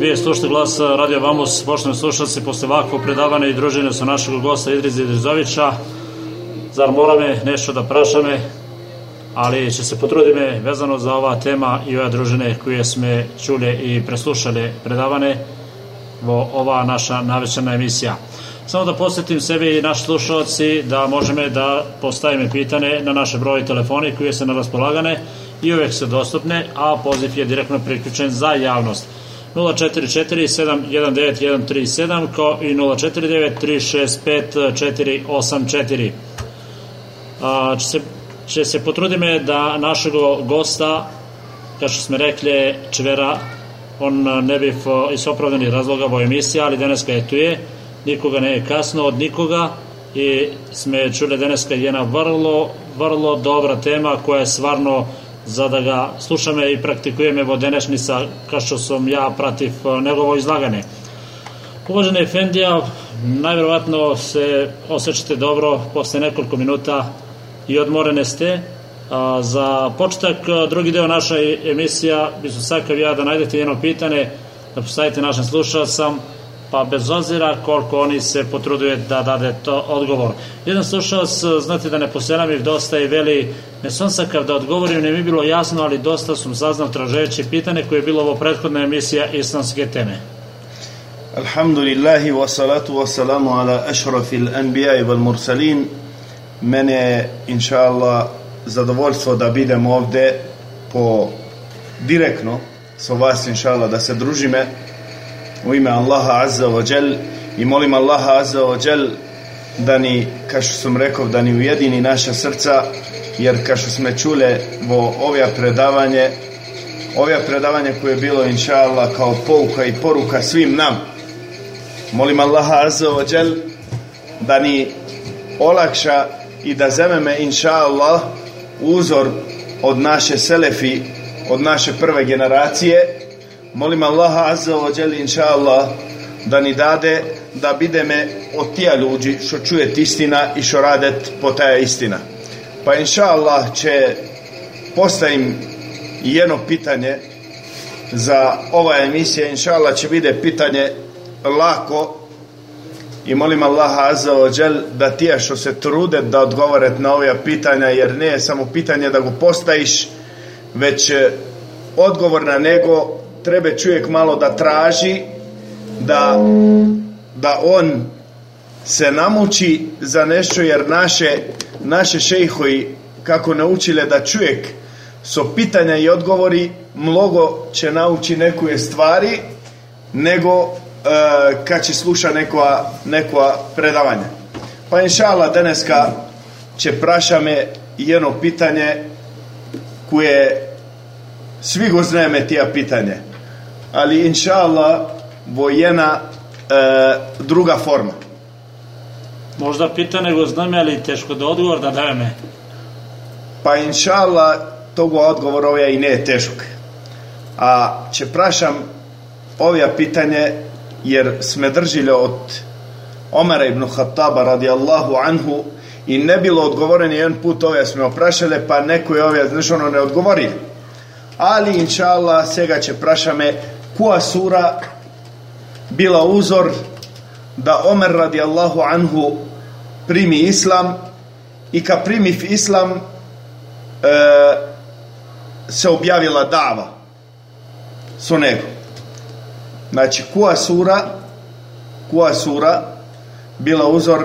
Vi slušate glas Radio Vamos, poštovani slušalci, posle ovakvog predavanja i druženja sa našeg gosta Idriza Idrizovića. Zar mora me nešto da prašame, ali će se potrudime vezano za ova tema i ove družine koje sme čuli i preslušali predavane ova naša navećana emisija. Samo da posjetim sebi i naši slušalci da možeme da postavime pitane na naše broje telefoni koje se na raspolagane i uvek su dostupne, a poziv je direktno priključen za javnost. 044 719 137 kao i 049 365 484. A, će, se, će se potrudime da našeg gosta, kao što smo rekli, Čvera, on ne bi iz opravdanih razloga vo emisija, ali danas je tu je, nikoga ne je kasno od nikoga i sme čuli danas jedna vrlo, vrlo dobra tema koja je stvarno za da ga slušame i praktikujeme vo denešnica kao što sam ja prativ njegovo izlagane. Uvažene Efendija, najverovatno se osjećate dobro posle nekoliko minuta i odmorene ste. A, za početak, drugi deo naša emisija, bi su sakav ja da najdete jedno pitanje, da postavite našem slušalcam, pa bez ozira koliko oni se potruduju da dade to odgovor. Jedan slušalac, znate da ne poselam dosta i veli, ne sam sakav da odgovorim, ne mi bilo jasno, ali dosta sam saznao tražeći pitanje koje je bilo ovo prethodna emisija islamske teme. Alhamdulillahi wa salatu wa salamu ala ašrafil anbiya i wal mursalin. Mene je, inša Allah, zadovoljstvo da bidem ovde po direktno sa vas, inša Allah, da se družime u ime Allaha Azza wa Jal i molim Allaha Azza wa Jal da ni, kao što sam rekao, da ni ujedini naša srca, jer kao što smo čule vo ovja predavanje, ovja predavanje koje je bilo, inša Allah, kao pouka i poruka svim nam. Molim Allaha Azza wa Jal da ni olakša i da zememe, inša Allah, uzor od naše selefi, od naše prve generacije, molim Allaha azza wa jalla inša Allah da ni dade da bideme od tija ljudi što čuje istina i što radet po taja istina. Pa inša Allah će postavim jedno pitanje za ova emisija, inša Allah će bide pitanje lako i molim Allaha azza wa jal da tija što se trude da odgovoret na ova pitanja jer ne je samo pitanje da go postaviš već odgovor na nego treba čovjek malo da traži da, da on se namuči za nešto jer naše, naše šejhoji kako naučile da čovjek so pitanja i odgovori mnogo će nauči nekuje stvari nego uh, kad će sluša nekoa, nekoa predavanja. Pa inša Allah daneska će prašame jedno pitanje koje svi go zneme tija pitanje ali inša Allah vojena e, druga forma. Možda pita nego znam ali teško da odgovor da daje me. Pa inša Allah togo odgovor ovja i ne je teško. A će prašam ovja pitanje jer sme držili od Omara ibn Khattaba radijallahu anhu i ne bilo odgovoreni jedan put ove sme oprašale pa neko je ove znaš ono ne odgovori ali inša Allah sega će prašame koja sura bila uzor da Omer radijallahu anhu primi islam i ka primi islam e, se objavila dava so nego znači koja sura koja sura bila uzor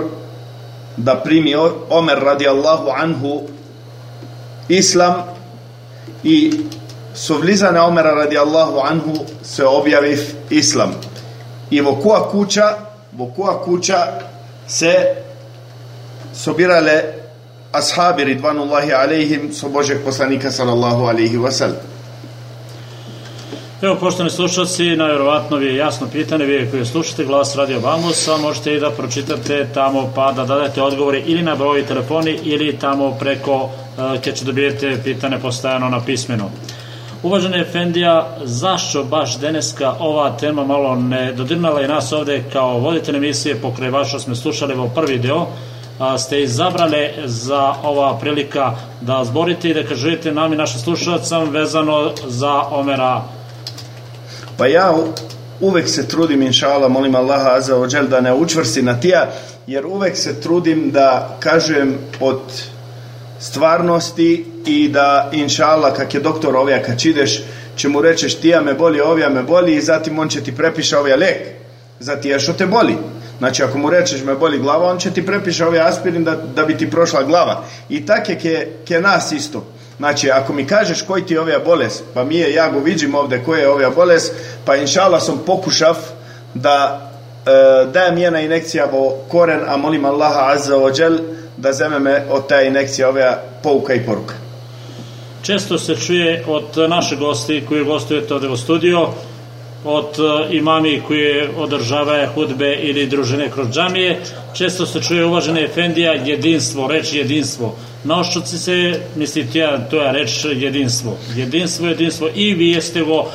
da primi Omer radijallahu anhu islam i su vlizane Omera radijallahu anhu se objavi islam. I vo koja kuća, vo koja kuća se sobirale ashabi ridvanullahi alaihim so Božeg poslanika sallallahu alaihi wasallam. Evo, poštovani slušalci, najverovatno vi je jasno pitanje, vi koji slušate glas Radio Vamusa, možete i da pročitate tamo pa da dadete odgovore ili na broji telefoni ili tamo preko kad će dobijete pitane postajano na pismenu. Uvažene Efendija, zašto baš deneska ova tema malo ne dodirnala i nas ovde kao voditelj emisije pokraj vaša smo slušali ovo prvi deo a, ste izabrali za ova prilika da zborite i da kažete nam i našim slušalcam vezano za Omera? Pa ja uvek se trudim, inšala, molim Allaha wa Jal da ne učvrsti na tija, jer uvek se trudim da kažem od stvarnosti i da, inšala, kak je doktor ovija, kad ideš, će mu rečeš tija me boli, ovija me boli i zatim on će ti prepiša ovija lek za tija što te boli. Znači, ako mu rečeš me boli glava, on će ti prepiša ovaj aspirin da, da bi ti prošla glava. I tak je ke, ke nas isto. Znači, ako mi kažeš koji ti je ovija bolest, pa mi je, ja go vidim ovde koja je ovija bolest, pa inšala sam pokušav da e, dajem jedna inekcija vo koren, a molim Allaha azza jel da zeme me od ta inekcija ovija pouka i poruka. Često se čuje od naše gosti koji gostujete ovde u studiju, od e, imami koji održava hudbe ili družine kroz džamije, često se čuje uvažene Efendija jedinstvo, reč jedinstvo. Na oščuci se, mislite, ja, to je reč jedinstvo. Jedinstvo, jedinstvo. I vi jeste vo,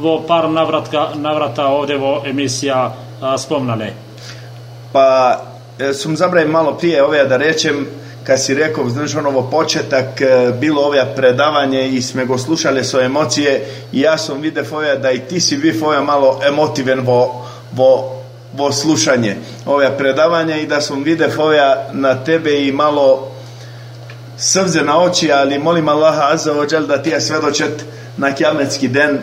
vo par navratka, navrata ovde vo emisija a, spomnane. Pa e, sam zabraj malo prije ove da rečem kad si rekao, znaš, ono početak, e, bilo ove predavanje i sme go slušali so emocije i ja sam vidio ove da i ti si vi ove malo emotiven vo, vo, vo slušanje ove predavanja i da sam vidio ove na tebe i malo srze na oči, ali molim Allaha Azza Jal da ti je svedočet na kjametski den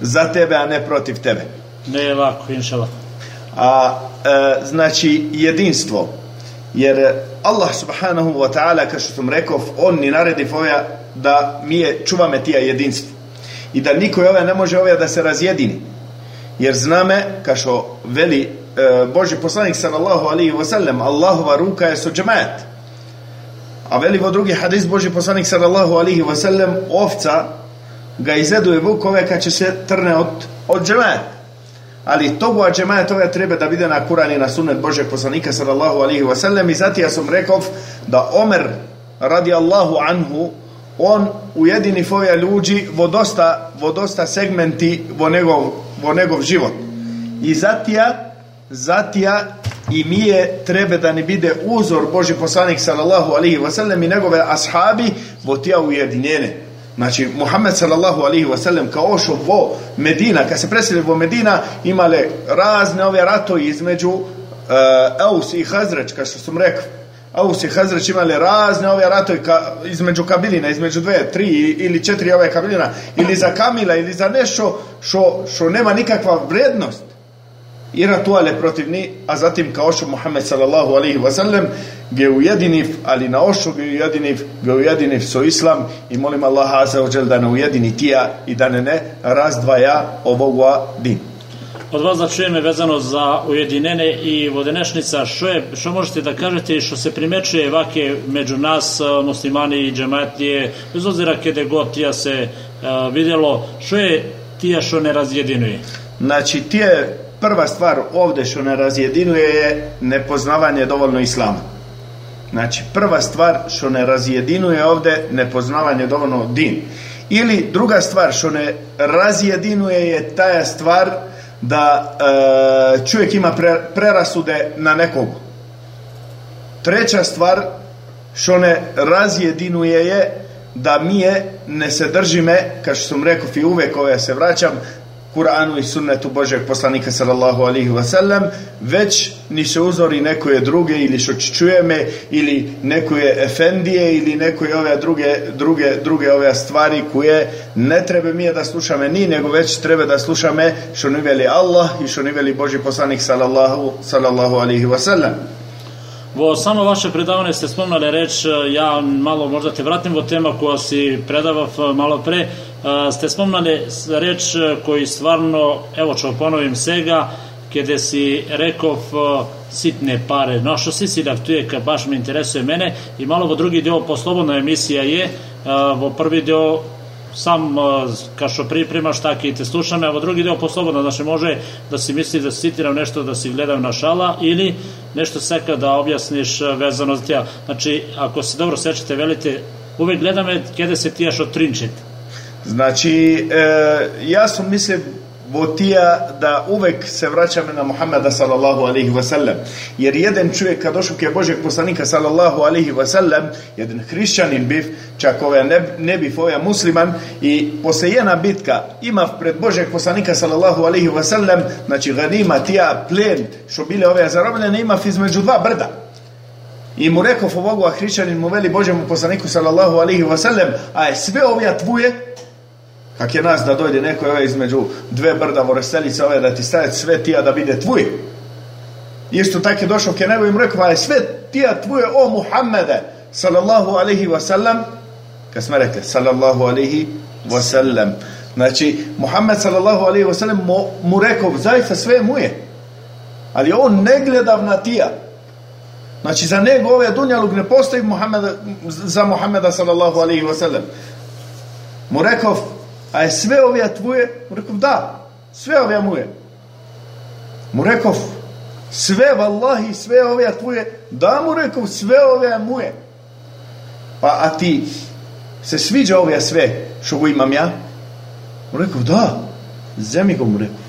za tebe, a ne protiv tebe. Ne je lako, inšala. A e, znači jedinstvo. Jer Allah subhanahu wa ta'ala, kao što sam rekao, on ni naredi foja da mi je čuvame tija jedinstvo. I da niko ove ne može ove da se razjedini. Jer zname, kao što veli e, Boži poslanik sallallahu alaihi wa sallam, Allahova ruka je su džemaat. A veli vo drugi hadis Boži poslanik sallallahu alaihi wa sallam, ovca ga izeduje vuk ove kad će se trne od, od džemaat ali toga džemaja toga treba da bide na Kur'an i na sunnet Božeg poslanika sallallahu alaihi wa sallam i zati ja sam rekao da Omer radi Allahu anhu on ujedini foja ljudi vo dosta, vo dosta segmenti vo njegov, vo njegov život. I zatija zatija i mi je treba da ne bide uzor Boži poslanik sallallahu alaihi wa sallam i njegove ashabi vo tija ujedinjene Znači, Muhammed sallallahu alaihi wa sallam kao ošao vo Medina, kad se preseli vo Medina, imale razne ove ratoji između uh, Aus i Hazreć, kao što sam rekao. Aus i Hazreć imali razne ove ratoje ka, između kabilina, između dve, tri ili četiri ove kabilina, ili za kamila, ili za nešto što, što nema nikakva vrednost i ratuale protiv ni, a zatim kao što Muhammed sallallahu alaihi wa sallam ge ujediniv, ali na ošu ge ujediniv, ge ujediniv so islam i molim Allaha azza wa jel da ne ujedini tija i da ne ne razdvaja ovoga din. Od vas da čujeme vezano za ujedinene i vodenešnica, što, je, što možete da kažete i što se primečuje vake među nas, muslimani i džematlije, bez obzira kede god tija se uh, vidjelo, što je tija što ne razjedinuje? Znači, tije prva stvar ovde što ne razjedinuje je nepoznavanje dovoljno islama. Znači, prva stvar što ne razjedinuje ovde nepoznavanje dovoljno din. Ili druga stvar što ne razjedinuje je taja stvar da e, čovjek ima pre, prerasude na nekog. Treća stvar što ne razjedinuje je da mi je ne se držime, kao što sam rekao i uvek ove se vraćam, Kur'anu i sunnetu Božeg poslanika sallallahu alaihi wa sallam, već ni se uzori nekoje druge ili što čujeme ili nekoje efendije ili nekoje ove druge, druge, druge ove stvari koje ne treba mi da slušame ni, nego već treba da slušame što ne veli Allah i što ne veli Boži poslanik sallallahu, sallallahu alaihi wa sallam. Vo samo vaše predavanje ste spomnali reč, ja malo možda te vratim vo tema koja si predavav malo pre, ste spomnali reč koji stvarno, evo čo ponovim sega, kada si rekao sitne pare. No, što si da tu je, kad baš me interesuje mene, i malo vo drugi deo poslobodna emisija je, vo prvi deo sam kao što pripremaš tako i te slušam, a vo drugi deo poslobodno, znači može da si misli da citiram nešto da si gledam na šala ili nešto seka da objasniš vezano za tija. Znači, ako se dobro sećate, velite, uvek gledam kada se tijaš od. Znači, e, ja sam mislim tija da uvek se vraćame na Muhammeda sallallahu alaihi wasallam. Jer jedan čovjek kad došao ke Božeg poslanika sallallahu alaihi wasallam, jedan hrišćanin biv, čak ove ne, ne biv ovaj musliman, i posle jedna bitka ima pred Božeg poslanika sallallahu alaihi wasallam, znači ganima tija plen, što bile ove zarobljene, ima između dva brda. I mu rekao ovogu, a hrišćanin mu veli Božemu poslaniku sallallahu alaihi wasallam, a sve ove tvuje, Kak je nas da dojde neko ove između dve brda vorestelice ove da ti staje sve tija da bide tvoj. Isto tak je došao ke nebo im rekao, je sve tija tvoje o Muhammede sallallahu alaihi wasallam. Kad smo rekli sallallahu alaihi wasallam. Znači Muhammed sallallahu alaihi wasallam mu, mu rekao zaista sve mu je. Ali on ne gleda na tija. Znači za nego ove dunjaluk ne postoji Muhammeda, za Muhammeda sallallahu alaihi wasallam. Mu rekao a je sve ove tvoje? Mu rekao, da, sve ove moje. Mu rekao, sve, vallahi, sve ove tvoje? Da, mu rekao, sve ove moje. Pa, a ti, se sviđa ove sve što go imam ja? Mu rekao, da, zemi go mu rekao,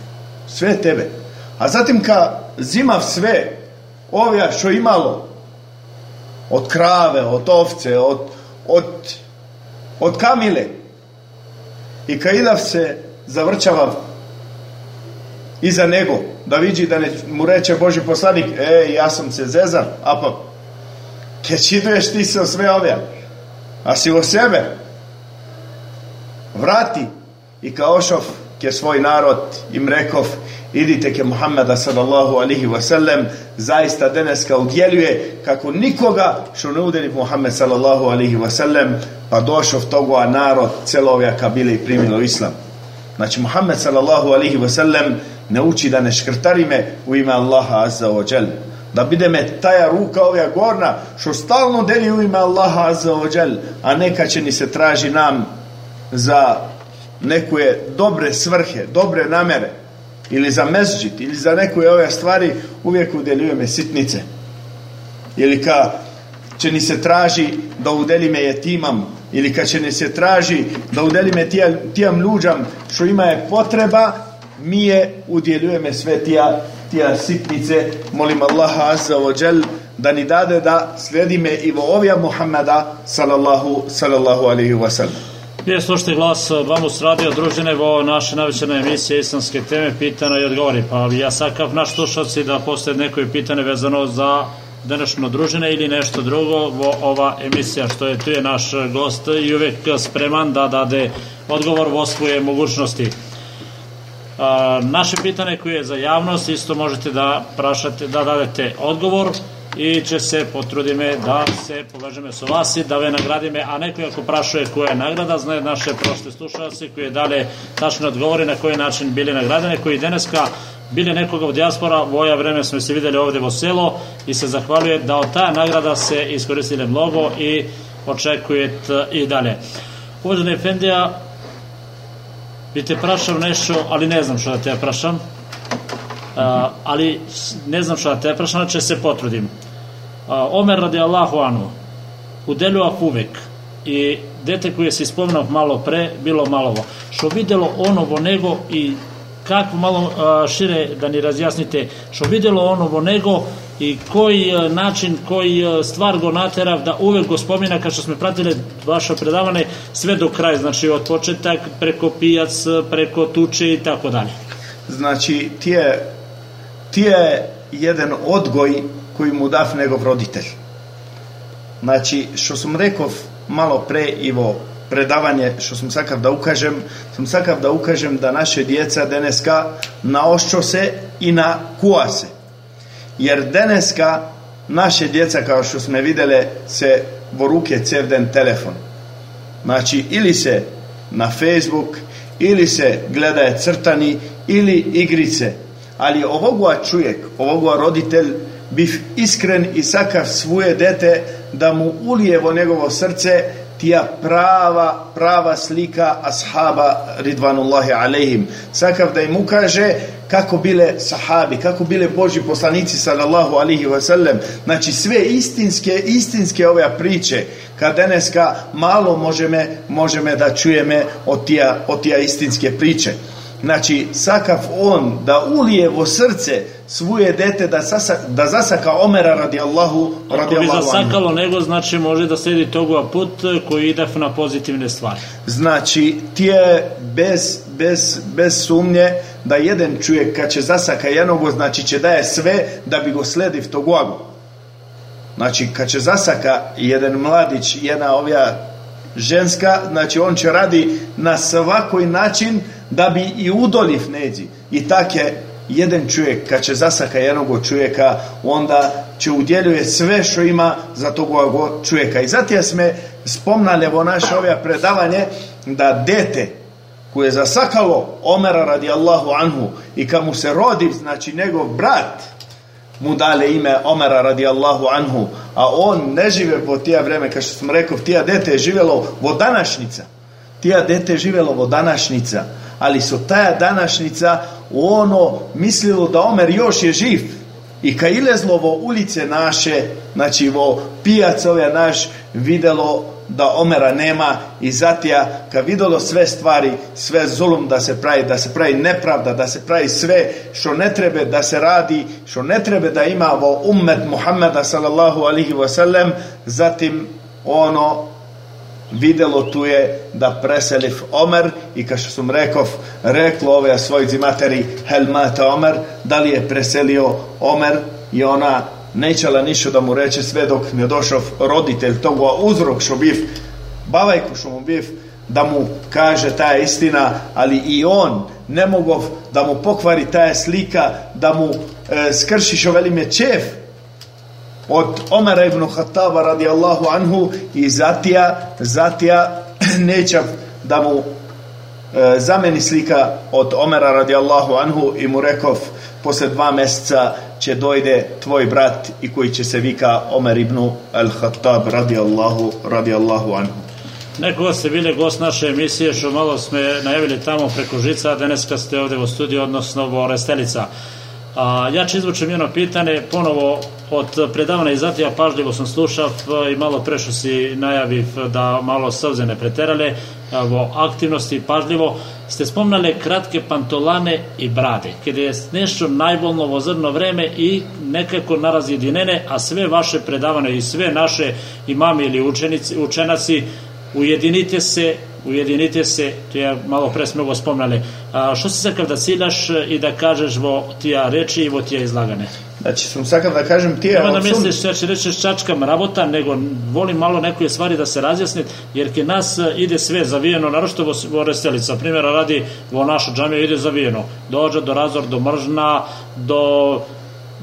sve tebe. A zatim ka zimav sve ove što imalo od krave, od ovce, od, od, od kamile, i Kailav se zavrčava iza nego, da vidi da ne, mu reče Boži poslanik, e, ja sam se zezan, a pa, ke čiduješ ti se o sve ove, a si o sebe, vrati i kao šov ke svoj narod im rekov, idite ke Muhammeda sallallahu alihi wasallam, zaista deneska udjeljuje kako nikoga što ne udeli Muhammed sallallahu alihi wasallam, pa došao togo, a narod celovja kabile i primilo islam. Znači, Muhammed sallallahu alihi wasallam ne uči da ne škrtari me u ime Allaha azza wa jal. Da bide me taja ruka ovja gorna, što stalno deli u ime Allaha azza wa jal, a neka će ni se traži nam za nekuje dobre svrhe, dobre namere, ili za mezđit, ili za nekuje ove stvari, uvijek udeljujeme sitnice. Ili ka će ni se traži da udeli me jetimam, ili kad će ni se traži da udeli me tija, tijam luđam što ima je potreba, mi je udjeljujeme sve tija, tija sitnice. Molim Allaha azza wa jal da ni dade da sledime i vo ovija Muhammeda sallallahu, sallallahu alaihi wa sallam. Prije slušajte glas Vamus radio družine vo naše navećene emisije islamske teme pitana i odgovori. Pa ja sakav naš slušalci da postoje neko pitanje vezano za današnjo družine ili nešto drugo vo ova emisija što je tu je naš gost i uvek spreman da dade odgovor vo svoje mogućnosti. A, naše pitanje koje je za javnost isto možete da prašate da dadete odgovor i će se potrudime da se povežeme sa vas i da ve nagradime, a neko ako prašuje koja je nagrada, znaje naše prošle slušalci koji dalje tačno odgovori na koji način bili nagradene, koji deneska bili nekoga u dijaspora, voja vreme smo se videli ovde vo selo i se zahvaljuje da od ta nagrada se iskoristile mnogo i očekujete i dalje. Uvaženi Efendija, bi te prašao nešto, ali ne znam što da te prašam, Uh, ali ne znam šta da te prašam, će se potrudim. Omer radi Allahu anu, udelio uvek i dete koje se spomenuo malo pre, bilo malovo, što videlo ono vo nego i kako malo uh, šire da ni razjasnite, što videlo ono vo nego i koji način, koji stvar go naterav da uvek go spomina kao što smo pratili vaše predavane sve do kraja, znači od početak preko pijac, preko tuče i tako dalje. Znači, tije ti je jedan odgoj кој му дав негов родител. Значи, што сум реков мало пре и во предавање што сум сакав да укажем, сум сакав да укажем да наше деца денеска наошчо се и на куа се. Јер денеска наше деца, како што сме виделе, се во руке цев ден телефон. Значи, или се на Facebook, или се гледае цртани, или игрице. Али овогуа чујек, овогуа родител, bi iskren i sakav svoje dete da mu ulije vo njegovo srce tija prava, prava slika ashaba ridvanullahi alejhim. Sakav da im ukaže kako bile sahabi, kako bile Boži poslanici sallallahu alihi wasallam. Znači sve istinske, istinske ove priče kad deneska malo možeme, možeme da čujeme od tija, od tija istinske priče. Znači, sakav on da ulije vo srce svoje dete da, sasa, da zasaka Omera radijallahu Ako radi bi Allahu zasakalo nego, znači može da sledi toga put koji ide na pozitivne stvari. Znači, ti je bez, bez, bez sumnje da jedan čovjek kad će zasaka jednog, znači će daje sve da bi go slediv to glago. Znači, kad će zasaka jedan mladić, jedna ovja ženska, znači on će radi na svakoj način da bi i udoliv neđi. I tak je jedan čovjek, kad će zasaka jednog čovjeka, onda će udjeljuje sve što ima za tog čovjeka. I zato sme spomnali vo naše ove predavanje da dete koje je zasakalo Omera radijallahu anhu i kad mu se rodi, znači njegov brat, mu dale ime Omera radijallahu anhu, a on ne žive po tija vreme, kao što sam rekao, tija dete je živjelo vo današnjica. Tija dete je živjelo vo današnjica, ali su taja današnjica ono mislilo da Omer još je živ. I kad ilezlo vo ulice naše, znači vo pijac ove naš, videlo da Omera nema i zatija kad videlo sve stvari, sve zulum da se pravi, da se pravi nepravda, da se pravi sve što ne treba da se radi, što ne treba da ima vo ummet Muhammeda sallallahu alihi wasallam, zatim ono videlo tu je da preselif Omer i kao što sam rekao, reklo ove svojci materi hel mate Omer, da li je preselio Omer? I ona nećela ništa da mu reče sve dok ne došao roditelj toga uzrok što biv bavajku što mu biv da mu kaže ta istina ali i on ne mogov da mu pokvari ta slika da mu e, skrši što čef od Omera ibn Khattaba radijallahu anhu i zatija zatija neće da mu e, zameni slika od Omera radijallahu anhu i mu rekov posle dva mjeseca će dojde tvoj brat i koji će se vika Omer ibn al-Khattab radijallahu, radijallahu anhu. Neko ste bili gost naše emisije, što malo sme najavili tamo preko žica, a danas ste ovde u studiju, odnosno u Restelica. A, ja ću izvučem jedno pitanje, ponovo od predavana i zatija pažljivo sam slušao i malo prešao si najaviv da malo srze ne preterale, o aktivnosti pažljivo, ste spomnali kratke pantolane i brade, kada je nešto najbolno vozrno vreme i nekako narazjedinene, a sve vaše predavane i sve naše imami ili učenici, učenaci ujedinite se ujedinite se, to ja malo pre smo go spomnali. A, što si sakav da ciljaš i da kažeš vo tija reči i vo tija izlagane? Znači, sam sakav da kažem tija... Nema da misliš, ja će reći čačkam rabota, nego volim malo neke stvari da se razjasni, jer ke nas ide sve zavijeno, narošto vo, vo Restelica, primjera radi vo našu džamiju ide zavijeno. Dođe do razor, do mržna, do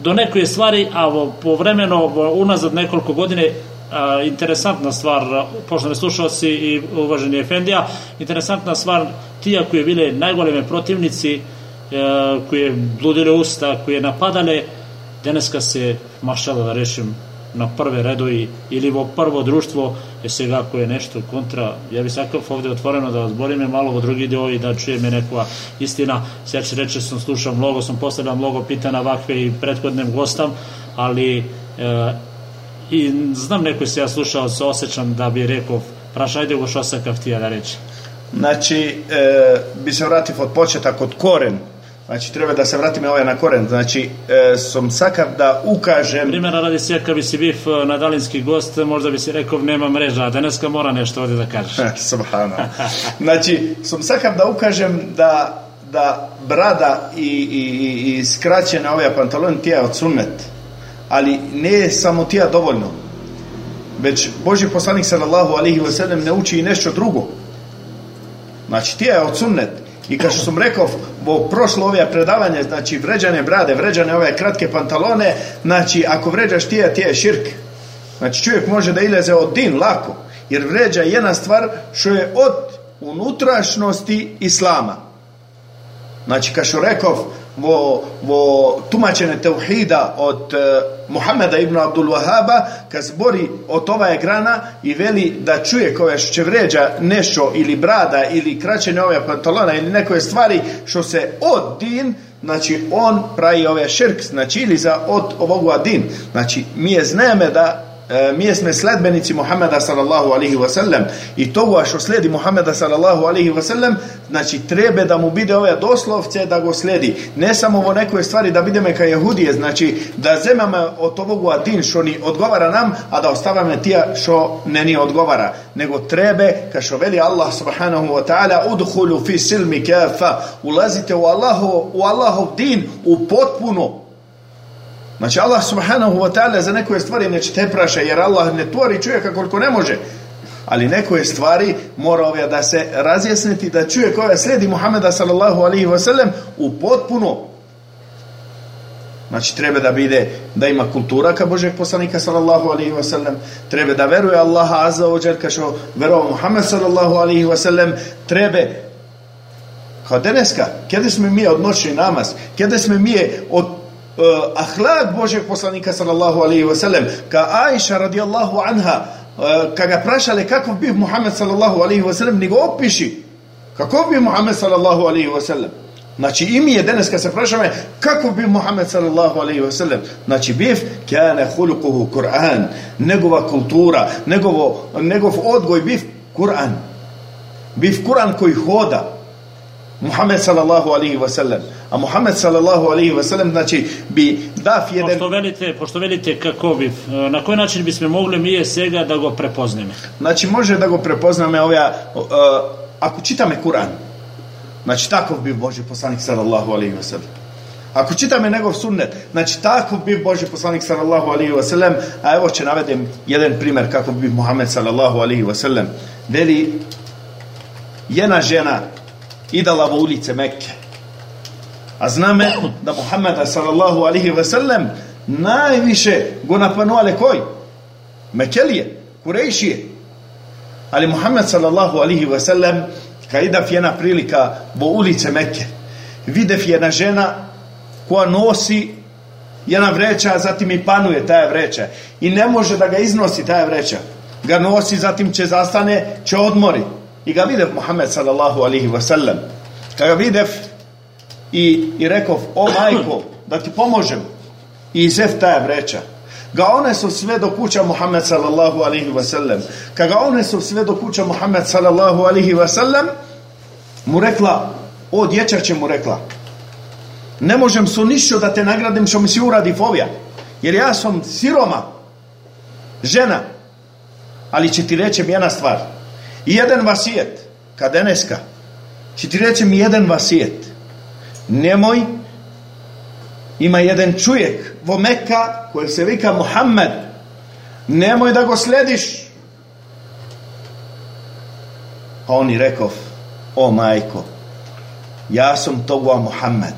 do neke stvari, a vo, povremeno vo, unazad nekoliko godine a, interesantna stvar, poštovani slušalci i uvaženi Efendija, interesantna stvar, tija koji je bile najgoleme protivnici, a, koji je bludile usta, koji je napadale, deneska se, mašala da rešim, na prve redovi ili vo prvo društvo je se ako je nešto kontra ja bih sakav ovde otvoreno da vas bolim malo vo drugi deo i da čuje me nekova istina. Sad će reći sam slušao mnogo sam postavljao mnogo pitana ovakve i prethodnim gostam ali e, i znam neko se ja slušao se osjećam da bi rekao prašajde go što sakav tija da reći Znači, e, bi se vratio od početak od koren Znači, treba da se vratimo ovaj na koren. Znači, e, sam sakav da ukažem... Primjera radi se, kad bi si biv na dalinski gost, možda bi si rekao nema mreža, a daneska mora nešto ovdje da kažeš. Subhano. Znači, sam sakav da ukažem da, da brada i, i, i skraćene ove pantalon tija od sunnet. Ali ne je samo tija dovoljno. Već Boži poslanik sallallahu alihi wasallam ne uči i nešto drugo. Znači, tija je od sunnet. I kao što sam rekao, bo prošlo ove predavanje, znači vređane brade, vređane ove kratke pantalone, znači ako vređaš tija, tija je širk. Znači čovjek može da ileze od din lako, jer vređa jedna stvar što je od unutrašnosti islama. Znači, kao što rekao, vo, vo tumačene teuhida od uh, Muhammeda ibn Abdul Wahaba kad zbori od ova je grana i veli da čuje što će vređa nešto ili brada ili kraćenje ove pantalona ili nekoje stvari što se od din znači on pravi ove širk znači ili za od ovoga din. Znači mi je zneme da mi smo sledbenici Muhammeda sallallahu alaihi wa sallam. I toga što slijedi Muhammeda sallallahu alaihi wa sallam znači treba da mu bide ove doslovce da go slijedi. Ne samo ovo nekoj stvari da bideme ka jehudije znači da zemama od ovogu adin što ni odgovara nam a da ostavame tija što ne ni odgovara. Nego trebe ka što veli Allah subhanahu wa ta'ala udhulu fi silmi kafa ulazite u Allahu u Allahov din u potpuno Znači Allah subhanahu wa ta'ala za nekoje stvari neće te praša jer Allah ne tvori čovjeka koliko ne može. Ali nekoje stvari mora ovdje da se razjasniti da čuje koja slijedi Muhameda sallallahu alaihi wa sallam u potpuno Znači treba da bide da ima kultura ka Božeg poslanika sallallahu alaihi wa sallam treba da veruje Allaha azza wa jal kao veruje Muhammed sallallahu alaihi wa sallam treba kao deneska, kada smo mi od noći namaz, kada smo mi od ahlak Božeg poslanika sallallahu alaihi wa sallam ka Aisha radijallahu anha uh, ka ga prašale kako bi Muhammed sallallahu alaihi wa sallam nego opiši kako bi Muhammed sallallahu alaihi wa sallam. Znači i mi je danas kad se prašame kako bi Muhammed sallallahu alaihi wa sallam. Znači biv kane hulukuhu Kur'an negova kultura negovo, negov odgoj biv Kur'an. Biv Kur'an koji hoda Muhammed sallallahu alaihi wa sallam. A Muhammed sallallahu alaihi wa sallam znači bi da jedan... Pošto velite, pošto velite kako bi, na koji način bismo mogli mi je svega da go prepozname? Znači može da go prepozname ovja, uh, ako čitame Kur'an, znači takav bi Boži poslanik sallallahu alaihi wa sallam. Ako čitame njegov sunnet, znači tako bi Boži poslanik sallallahu alaihi wa sallam, a evo će navedem jedan primjer kako bi Muhammed sallallahu alaihi wa sallam. Veli, jedna žena idala u ulice Mekke. A zname da Muhammeda sallallahu alihi sallam najviše go napanuale koji? Mekelije, Kurejšije. Ali Muhammed sallallahu alihi sallam ka idav jedna prilika bo ulice Mekke. Videv jedna žena koja nosi jedna vreća, a zatim i panuje taja vreća. I ne može da ga iznosi taja vreća. Ga nosi, zatim će zastane, će odmori. I ga videv Muhammed sallallahu alihi sallam. Kad ga videv i, i rekao, o majko, da ti pomožem. I izev taja vreća. Ga one su sve do kuća Muhammed sallallahu alihi wa sallam. Kad ga one su sve do kuća Muhammed sallallahu alihi wa sallam, mu rekla, o dječače mu rekla, ne možem su nišću da te nagradim što mi si uradi fobija. Jer ja sam siroma, žena, ali će ti reći jedna stvar. I jedan vasijet, kad eneska, će ti reći mi jedan vasijet. Nemoj, ima jedan čujek vo Meka koji se vika Muhammed, nemoj da go slediš. A on je rekao, o majko, ja sam toga Muhammed.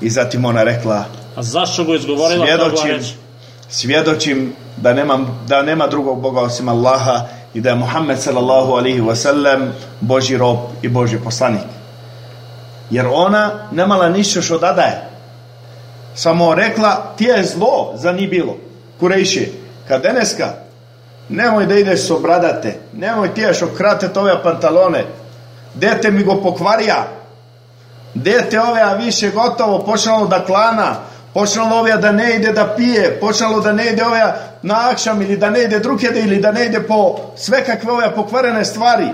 I zatim ona rekla, A zašto go izgovorila svjedočim, svjedočim da, nemam, da nema drugog Boga osim Allaha i da je Muhammed sallallahu alaihi wa sallam Boži rob i Boži poslanik. Jer ona nemala ništa što dadaje. Samo rekla, ti je zlo za ni bilo. Kurejši, kad deneska, nemoj da ideš so bradate, nemoj ti što krate ove pantalone, dete mi go pokvarija, dete ove a više gotovo, počelo da klana, počelo ove da ne ide da pije, počelo da ne ide ove na akšam ili da ne ide drukede ili da ne ide po sve kakve ove pokvarene stvari.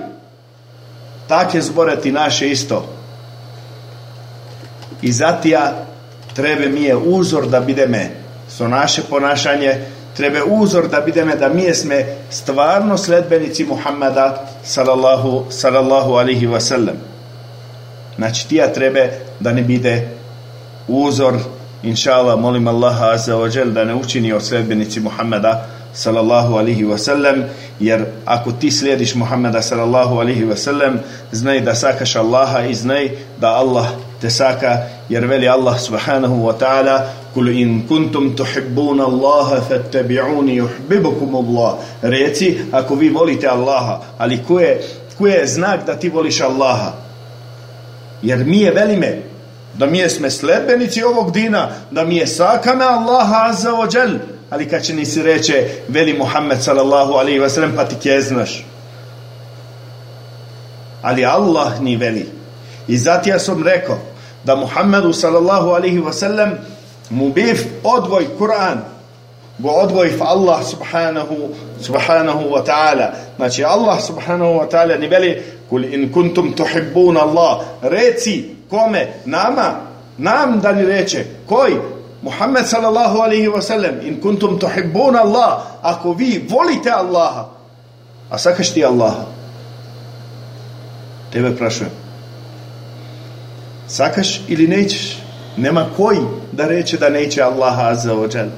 Tak je zborati naše isto. I zatija treba mi je uzor da bideme so naše ponašanje, treba uzor da bideme da mi sme stvarno sledbenici Muhammeda sallallahu, sallallahu alihi wasallam. Znači tija treba da ne bide uzor inša Allah molim Allaha azza wa da ne učini od sledbenici Muhammeda sallallahu alihi wasallam jer ako ti slijediš Muhammeda sallallahu alihi wasallam znaj da sakaš Allaha i znaj da Allah te saka jer veli Allah subhanahu wa ta'ala kul in kuntum tuhibbuna Allaha fattabi'uni yuhibbukum Allah reci ako vi volite Allaha ali ko je, ko je znak da ti voliš Allaha? Jer mi je velime da mi je sme sledbenici ovog dina da mi je sakame Allaha azza wa jel ali kad će ni si reče veli Muhammed sallallahu alaihi wa sallam pa ti kjeznaš ali Allah ni veli. I zato ja sam rekao da Muhammedu sallallahu alaihi wa sallam mu biv odvoj Kur'an go odgojiv Allah subhanahu, subhanahu wa ta'ala. Znači Allah subhanahu wa ta'ala ni veli kul in kuntum tuhibbun Allah. Reci kome? Nama? Nam da ni reče. Koji? Muhammed sallallahu alaihi wa sallam in kuntum tuhibbun Allah. Ako vi volite Allaha. A sakaš ti Allaha? Tebe prašujem. Sakaš ili nećeš? Nema koji da reče da neće Allaha azza jal.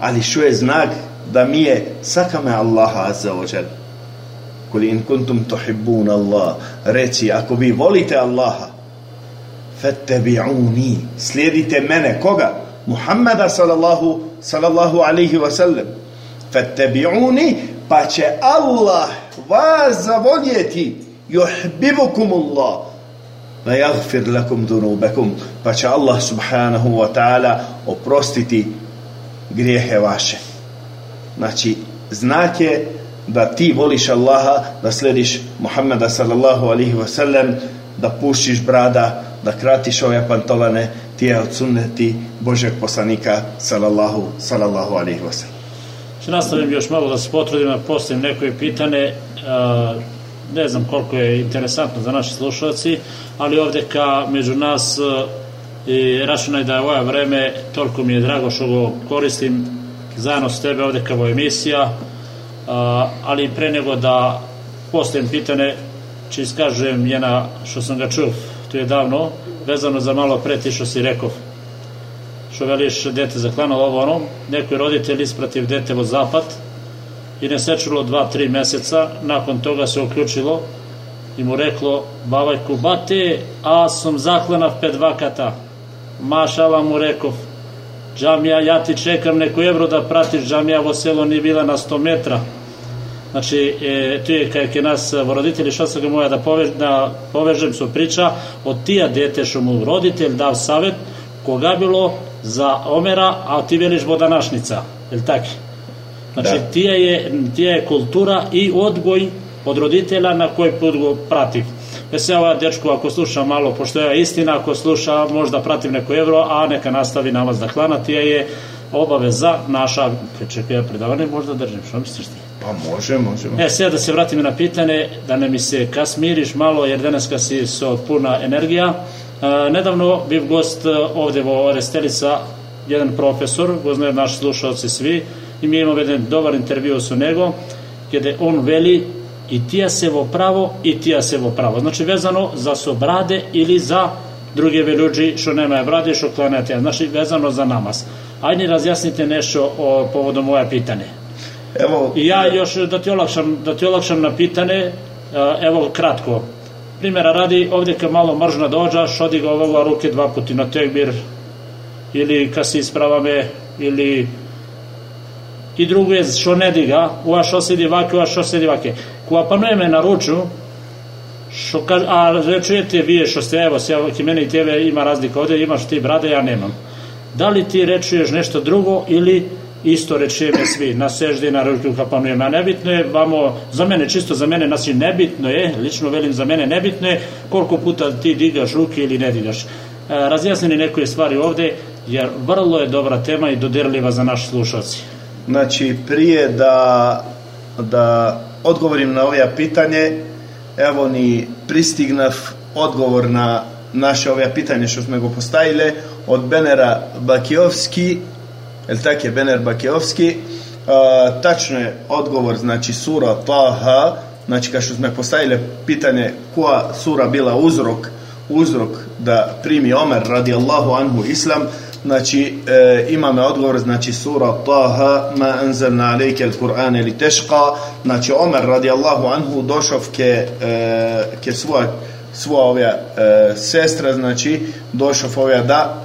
Ali što je znak da mi je sakame Allaha azza jal. Kuli in kuntum tuhibbun Allah. Reci, ako vi volite Allaha, fattabi'uni. Slijedite mene. Koga? Muhammeda sallallahu, sallallahu alaihi wa sallam. Fattabi'uni, pa će Allah vas zavoljeti. Juhbibukum Allah va yaghfir lakum dhunubakum pa će Allah subhanahu wa ta'ala oprostiti grijehe vaše. Znači znak je da ti voliš Allaha da slediš Muhammeda sallallahu alaihi wa sallam da pušiš brada da kratiš ove pantolane ti je od sunneti Božeg poslanika sallallahu, sallallahu alaihi wa sallam. Če nastavim još malo da se potrudim da postavim neko pitane ne znam koliko je interesantno za naše slušalci, ali ovde ka među nas e, i računaj da je ovo vreme, toliko mi je drago što go koristim zajedno s tebe ovde kao emisija, ali pre nego da postavim pitane, če iskažujem jedna što sam ga čuo, to je davno, vezano za malo pre ti što si rekao, što veliš dete zaklanalo ovo ono, neko je roditelj isprativ dete od zapad, i ne sečilo dva, tri meseca, nakon toga se uključilo i mu reklo, babajku, bate, a sam zaklana v pet vakata. Mašala mu rekao, džamija, ja ti čekam neku evro da pratiš džamija, ovo selo nije bila na 100 metra. Znači, e, tu je kak je nas roditelji, što sam ga moja da, povež, da povežem su priča od tija dete što mu roditelj dao savet, koga bilo za omera, a ti veliš vodanašnica, je li tako? Znači, da. tija, je, tija je kultura i odgoj od roditelja na koji put go prati. Ja se ova dečko ako sluša malo, pošto je istina, ako sluša možda pratim neko evro, a neka nastavi namaz da klana, tija je obaveza naša, čekaj ja predavanje možda držim, što misliš ti? Pa može, može. E, sad da se vratim na pitanje, da ne mi se kasmiriš malo, jer danas kad si so puna energija. E, nedavno biv gost ovde vo Restelica, jedan profesor, go znaju naši slušalci svi, imamo jedan dobar intervju su nego, gde on veli i tija se vo pravo i tija se vo pravo. Znači vezano za so brade ili za druge veluđi što nema brade što klanete. Znači vezano za namaz. Ajde razjasnite nešto o povodom moja pitanje. Evo, I ja još da ti olakšam, da ti olakšam na pitanje, evo kratko. Primjera radi, ovdje kad malo mržna dođaš, odi ga ovoga ruke dva puti na tekbir, ili kad si ispravame, ili i drugo je što ne diga, ova što sedi vake, ova što sedi vake. Ko panujeme na ruču, što kaže, a rečujete vi što ste, evo, se, ki mene i tebe ima razlika ovde, imaš ti brade, ja nemam. Da li ti rečuješ nešto drugo ili isto rečujeme svi, na seždi, na ruču kapanujeme, a nebitno je, vamo, za mene, čisto za mene, znači nebitno je, lično velim za mene, nebitno je koliko puta ti digaš ruke ili ne digaš. E, razjasnili neke stvari ovde, jer vrlo je dobra tema i dodirljiva za naše slušalci. Znači, prije da, da odgovorim na ove pitanje, evo ni pristignav odgovor na naše ove pitanje što smo go postavili od Benera Bakijovski, el tak je Bener Bakijovski, uh, tačno je odgovor, znači sura Taha, znači kao što smo postavili pitanje koja sura bila uzrok uzrok da primi Omer radijallahu anhu islam, znači e, imamo odgovor znači sura Taha ma anzalna alayka al-Qur'ana litashqa znači Omer radijallahu anhu došao ke e, ke svoja svoja ova e, sestra znači došao ova da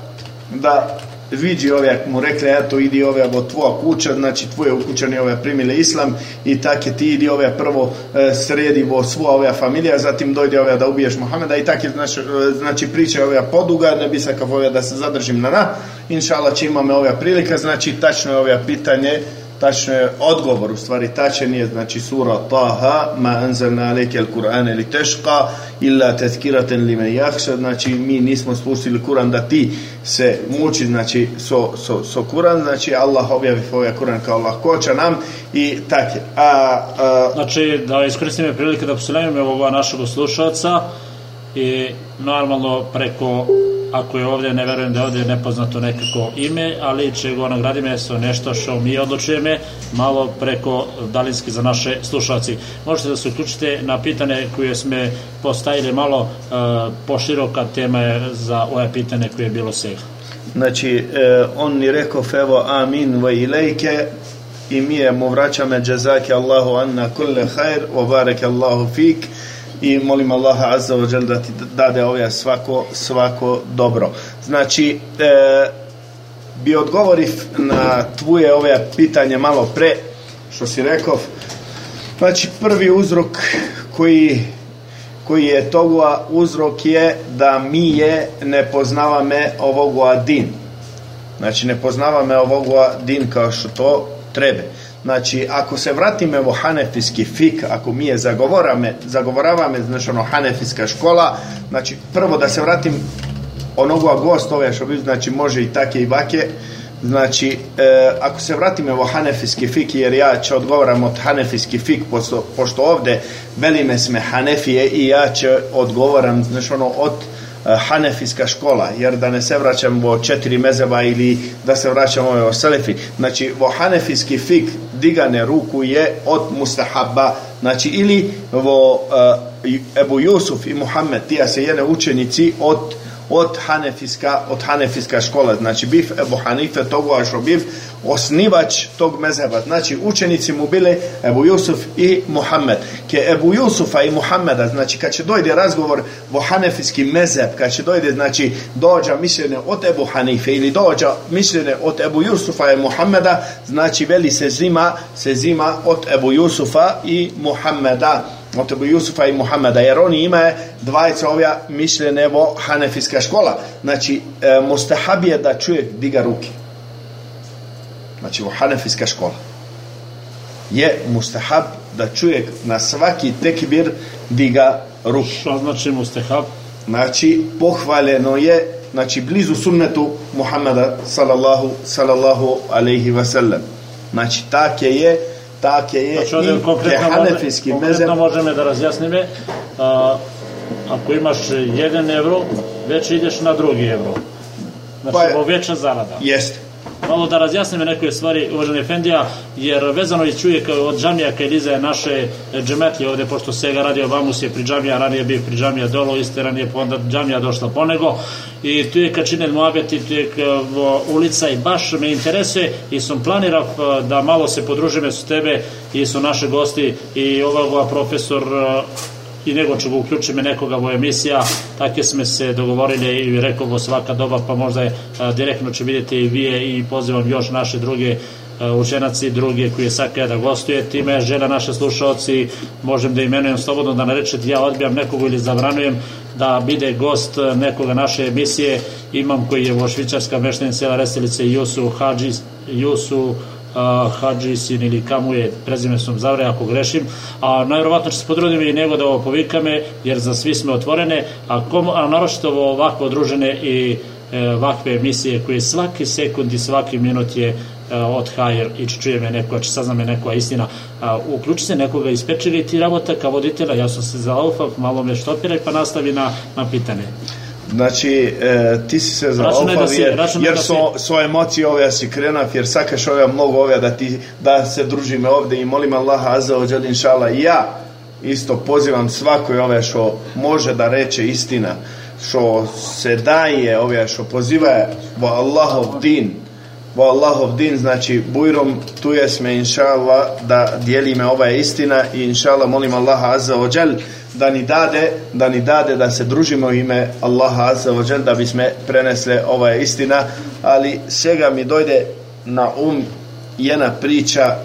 da vidi ove, mu rekli, eto, idi ove, ovo tvoja kuća, znači tvoje ukućani ove primile islam i tak je ti idi ove prvo e, sredi vo svoja ove familija, zatim dojde ove da ubiješ Mohameda i tak je znači, znači priča ove poduga, ne bi se kao ove da se zadržim na na, inšala će imame ove prilike, znači tačno je ove pitanje tačno je odgovor, u stvari tačan je, znači sura Taha, ma anzalna aleke al-Qur'ane li teška, illa tezkiraten li me jahša, znači mi nismo spustili Kur'an da ti se muči, znači so, so, so Kur'an, znači Allah objavi ovaj Kur'an kao lahkoća nam i tak je. A, a, znači, da iskoristim prilike da poseljujem ovoga našeg slušalca i normalno preko ako je ovdje, ne verujem da je ovdje nepoznato nekako ime, ali će go nagradi mesto nešto što mi odlučujeme malo preko dalinski za naše slušalci. Možete da se uključite na pitanje koje sme postavili malo uh, poširoka tema je za ove pitanje koje je bilo svega. Znači, e, on ni rekao fevo amin wa ilajke i mi je mu vraćame džezake Allahu anna kulle hajr wa barek Allahu fik i molim Allaha azza wa jal da ti dade ove svako, svako dobro. Znači, e, bi odgovori na tvoje ove pitanje malo pre, što si rekao, znači prvi uzrok koji koji je toga uzrok je da mi je ne poznavame ovoga din. Znači ne poznavame ovoga din kao što to treba. Znači, ako se vratime u hanefijski fik, ako mi je zagovorame, zagovoravame, znači ono hanefijska škola, znači prvo da se vratim onoga gost ove što bi, znači može i take i vake, znači e, ako se vratime u hanefijski fik, jer ja će odgovoram od hanefijski fik, pošto, pošto ovde velime sme hanefije i ja će odgovoram, znači ono od hanefijska škola, jer da ne se vraćam vo četiri mezeva ili da se vraćam ove o selefi. Znači, vo hanefijski fik digane ruku je od mustahabba. Znači, ili vo uh, Ebu Jusuf i Muhammed, tija se jene učenici od od hanefijska, od hanefijska škola. Znači, bif Ebu Hanife, togo ašo bif osnivač tog mezheba. Znači, učenici mu bile Ebu Jusuf i Muhammed. Ke Ebu Jusufa i Muhammeda, znači, kad će dojde razgovor vo hanefijski mezheb, kad će dojde, znači, dođa mišljenje od Ebu Hanife ili dođa mišljenje od Ebu Jusufa i Muhammeda, znači, veli se zima, se zima od Ebu Jusufa i Muhammeda od Ebu Jusufa i Muhammeda, jer oni imaju dvajica ovja mišljene vo hanefijska škola. Znači, e, mustahab je da čovjek diga ruke. Znači, vo hanefijska škola. Je mustahab da čovjek na svaki tekbir diga ruke. Što znači mustahab? Znači, pohvaljeno je znači blizu sunnetu Muhammeda sallallahu, sallallahu alaihi wasallam. Znači, tak je je Tako je znači, i konkretno hanefijski može, mezem. Konkretno možemo da razjasnime, a, ako imaš jedan evro, već ideš na drugi evro. Znači, pa, veća zarada. Jeste malo da razjasnime neke stvari, uvaženi Efendija, jer vezano i čuje od džamija kad ize naše džemetlje ovde, pošto Sega radio Vamus je pri džamija, ranije bio pri džamija dolo, iste ranije onda džamija došla ponego. I tu je kačine moabeti, tu je ulica i baš me interesuje i sam planirao da malo se podružime s tebe i su naše gosti i ovog profesor i nego ću ga uključiti nekoga u emisija, tako smo se dogovorili i rekao go svaka doba, pa možda je a, direktno će vidjeti i vije i pozivam još naše druge učenaci druge koji je sad da gostuje. Time žele naše slušalci možem da imenujem slobodno da narečete ja odbijam nekog ili zabranujem da bide gost nekoga naše emisije. Imam koji je vo švičarska meštenica sela Reselice Jusu Hadži Jusu Hadžisin ili kamu je prezime sam zavre ako grešim, a najvjerovatno će se podrudim i nego da ovo povikame, jer za svi smo otvorene, a, kom, a naročito ovako odružene i e, ovakve emisije koje svaki sekund i svaki minut je e, od hajer i čuje me neko, či sazna me neko istina. A, uključi se nekoga iz pečeri ti rabota kao voditelja, ja sam se zalaufao, malo me štopiraj pa nastavi na, na pitanje. Znači, e, ti si se zaofao jer, jer so, so emocije ove si krenav, jer sakaš ove mnogo ove da, ti, da se družime ovde i molim Allaha azza jal inšala i ja isto pozivam svakoj ove što može da reče istina što se daje ove što poziva vo Allahov din. Vo Allahov din znači bujrom tu jesme inšala da dijelime ova istina i inšala molim Allaha azza jal da ni dade da ni dade da se družimo ime Allaha azza wa jal da bismo prenesle ova istina ali svega mi dojde na um jedna priča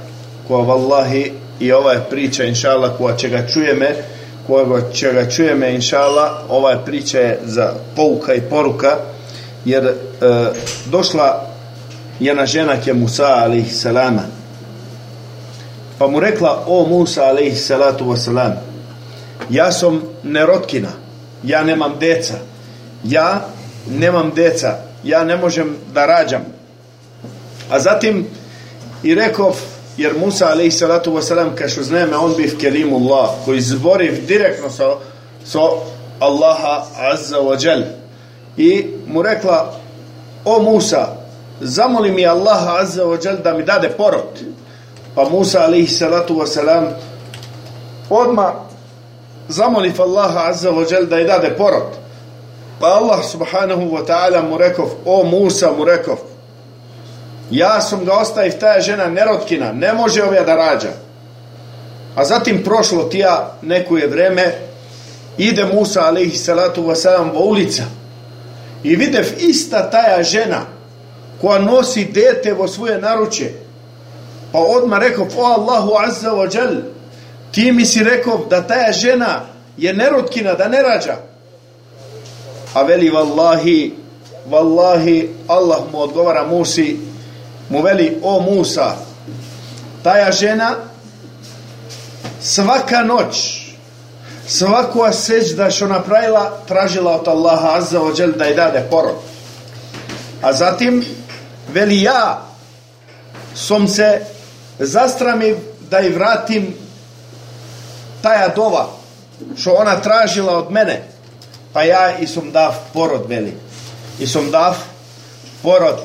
koja vallahi i ova je priča inšala koja čega čujeme koja čega čujeme inšala ova je priča je za pouka i poruka jer e, došla jedna žena ke Musa alih salama pa mu rekla o Musa alaihi salatu wasalam ja sam nerotkina. Ja nemam deca. Ja nemam deca. Ja ne možem da rađam. A zatim i rekao jer Musa alaihi salatu wasalam kao što znamo on bi kelimullah koji zbori direktno sa, sa Allaha azza wa jal. I mu rekla o Musa zamoli mi Allaha azza wa jal da mi dade porod. Pa Musa alaihi salatu wasalam odma zamoli Allaha azza wa jal da i dade porod pa Allah subhanahu wa ta'ala mu rekao o Musa mu rekao ja sam ga ostaviv, ta žena nerotkina, ne može ove da rađa. A zatim prošlo tija neko je vreme, ide Musa alaihi salatu wasalam u ulica i videv ista taja žena koja nosi dete vo svoje naruče. Pa odmah rekao, o Allahu azza wa jal, ti mi si rekao da taja žena je nerotkina, da ne rađa. A veli, vallahi, vallahi, Allah mu odgovara Musi, mu veli o Musa taja žena svaka noć svaku seđda što napravila tražila od Allaha azza jel da je dade porod a zatim veli ja som se zastramiv da i vratim taja dova što ona tražila od mene pa ja i som dav porod veli i som dav porod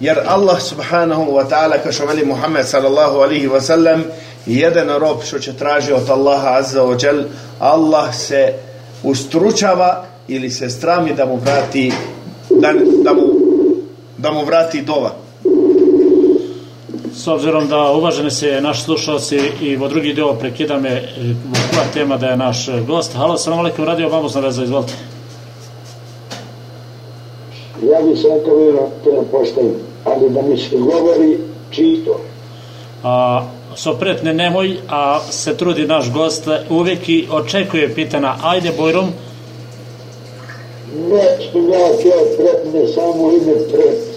jer Allah subhanahu wa ta'ala kao što veli Muhammed sallallahu alihi wa sallam jedan rob što će traži od Allaha azza wa jal Allah se ustručava ili se strami da mu vrati da, da, mu, da mu vrati dova S obzirom da uvaženi se naš slušalci i vo drugi deo prekida me koja tema da je naš gost. Halo, salam alaikum, radio vamo sam veza, izvolite. Ja bih se rekao da postavim, ali da mi se govori čisto. A, sopretne nemoj, a se trudi naš gost uvek i očekuje pitana, ajde Bojrom. Ne, što ja teo pretne, samo ime pret.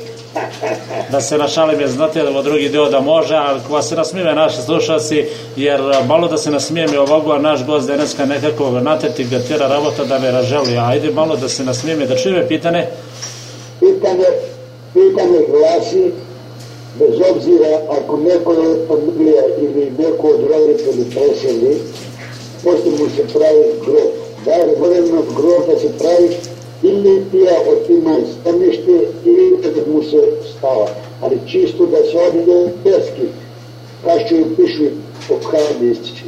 Da se našalim, jer znate da drugi deo da može, ali ko se nasmije naši slušalci, jer malo da se nasmijem i ovogu, a naš gost deneska nekako nateti ga tjera rabota da me raželi, ajde malo da se nasmijem da čuje pitane. Pitanje, pitanje glasi, bez obzira ako neko je familija ili neko od roditelji preseli, posle mu se pravi grob. Da je vremeno grob da se pravi dimenzija od 13, tam je 40 mu se stava, ali čisto da su oni verski, kao što ju pišu po kardistički.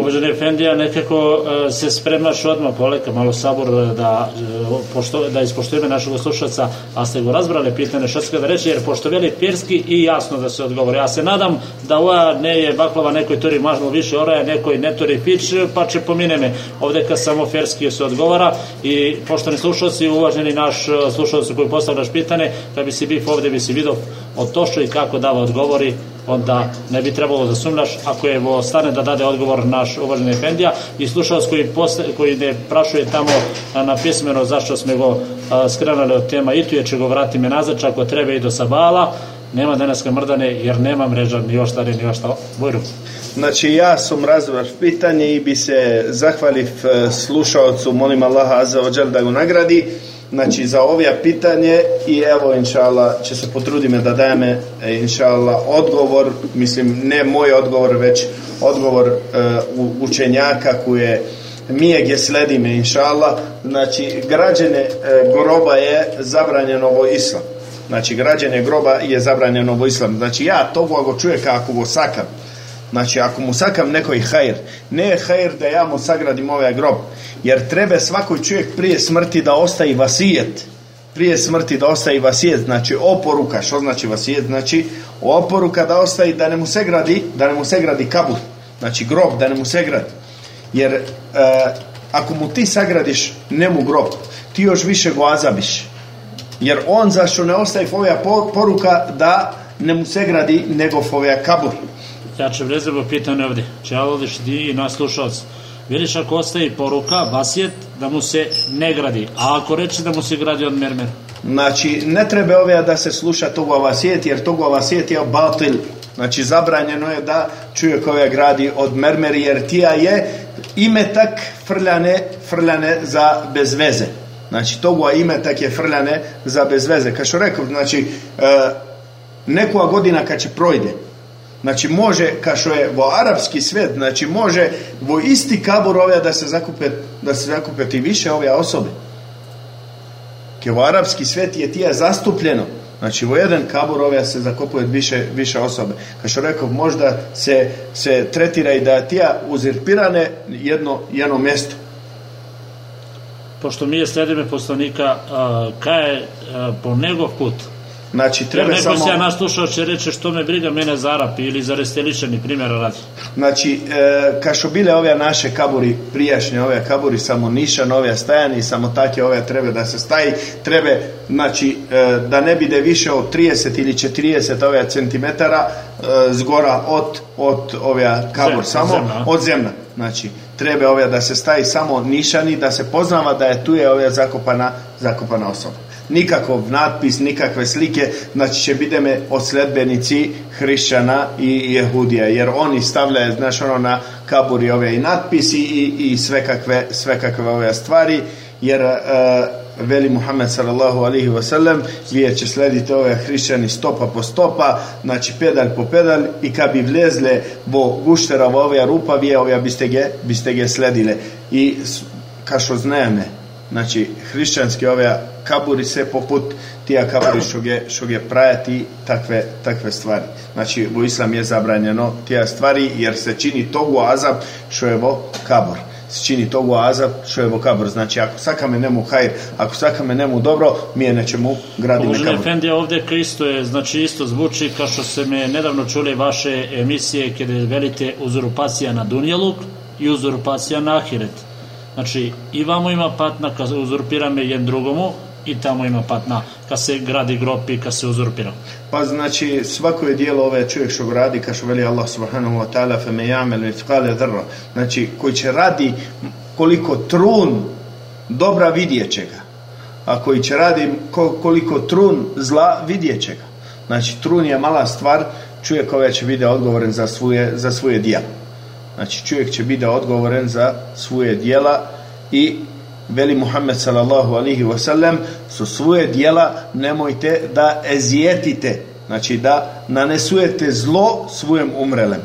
Uvaženi Efendija, nekako e, se spremaš odmah poleka, malo sabor da, e, pošto, da ispoštujeme našeg slušaca, a ste go razbrali pitanje što se da reći, jer pošto veli pirski i jasno da se odgovori. Ja se nadam da ova ne je baklava nekoj turi mažno više oraja, nekoj ne turi pić, pa će pomine me. Ovde kad samo ferski se odgovara i poštovani slušalci, uvaženi naš e, slušalci koji postavljaš pitanje, da bi si bif ovde bi si vidio od to što i kako dava odgovori onda ne bi trebalo da sumnaš ako je vo stane da dade odgovor naš uvaženi Efendija i slušalac koji, posle, koji ne prašuje tamo na pismeno zašto smo go skrenali od tema i tu je će go vrati me nazad ako treba i do Sabala. Nema danas mrdane jer nema mreža ni oštare ni ošta Bojru Znači ja sam razvar pitanje i bi se zahvalив e, slušalcu molim Allaha azza da go nagradi znači za ove pitanje i evo inšala će se potrudime da dajeme e, inšala odgovor. Mislim ne moj odgovor već odgovor uh, učenjaka koje mi je sledime inšala. Znači građane uh, groba je zabranjeno ovo islam. Znači građane groba je zabranjeno ovo islam. Znači ja to ako čuje kako go sakam Znači, ako mu sakam nekoj hajr, ne je hajr da ja mu sagradim ovaj grob, jer treba svakoj čovjek prije smrti da ostaje vasijet. Prije smrti da ostaje vasijet, znači oporuka, što znači vasijet? Znači oporuka da ostaje, da ne mu se gradi, da ne mu se gradi kabur, znači grob, da ne mu se gradi. Jer e, ako mu ti sagradiš nemu grob, ti još više go azabiš. Jer on zašto ne ostaje foja poruka da ne mu se gradi nego foja kabur ja ću rezervo pitanje ovde. Čavoliš ti i nas slušalci. Vidiš ako ostaje poruka, basjet, da mu se ne gradi. A ako reče da mu se gradi od mermer? Znači, ne treba ove da se sluša toga vasjet, jer toga vasjet je batil. Znači zabranjeno je da čovjek ove gradi od mermeri jer tija je imetak frljane, frljane za bez veze. Znači togo imetak je frljane za bez veze. Kao što rekao, znači e, nekoja godina kad će projde, Znači može, kao što je vo arapski svet, znači može vo isti kabor ove da se zakupe, da se zakupe ti više ove osobe. Ke vo arapski svet je tija zastupljeno. Znači vo jedan kabor ove se zakupuje više, više osobe. Kao što rekao, možda se, se tretira i da tija uzirpirane jedno, jedno mjesto. Pošto mi je sledime poslanika, kaj je po njegov put? Znači, treba Neko samo... se ja naslušao će reći što me briga mene za Arapi ili za Resteličani, primjera radi. Znači, e, kao što bile ove naše kaburi prijašnje, ove kaburi samo nišan, ove stajani, samo take ove treba da se staji, treba, znači, e, da ne bide više od 30 ili 40 ove centimetara e, zgora od, od ove kabur, Zem, samo zemlja. od zemlja. Znači, treba ove da se staji samo nišani, da se poznava da je tu je ove zakopana, zakopana osoba nikakov natpis, nikakve slike, znači će bideme od sledbenici hrišćana i jehudija, jer oni stavljaju, znaš, ono na kaburi ove i natpisi i, i sve kakve, sve kakve ove stvari, jer uh, veli Muhammed sallallahu alihi wasallam vi će slediti ove hrišćani stopa po stopa znači pedal po pedal i kad bi vlezle vo guštera vo ove rupa vi ove biste ge, biste ge sledile. I kao što znajeme znači hrišćanski ove kaburi se poput tija kaburi što je, što je prajati takve, takve stvari. Znači, u islam je zabranjeno tija stvari jer se čini togu azab što je vo kabor. Se čini togu azab što je vo kabor. Znači, ako sakame nemu hajr, ako sakame nemu dobro, mi je nećemo graditi Uvaženi kabor. Efendija, ovdje isto je, znači isto zvuči kao što se me nedavno čuli vaše emisije kada velite uzurpacija na Dunjaluk i uzurpacija na Ahiret. Znači, i vamo ima patna kad uzurpirame jen drugomu, i tamo ima patna kad se gradi grob i kad se uzurpira. Pa znači svako je dijelo ove čovjek što radi kao što veli Allah subhanahu wa ta'ala fe me jamel mitkale drra. Znači koji će radi koliko trun dobra vidjet će ga. A koji će radi koliko trun zla vidjet će ga. Znači trun je mala stvar, čovjek ovaj će biti odgovoren za svoje, za svoje dijela. Znači čovjek će biti odgovoren za svoje dijela i veli Muhammed sallallahu alihi wasallam su svoje dijela nemojte da ezijetite. Znači da nanesujete zlo svojem umrelem.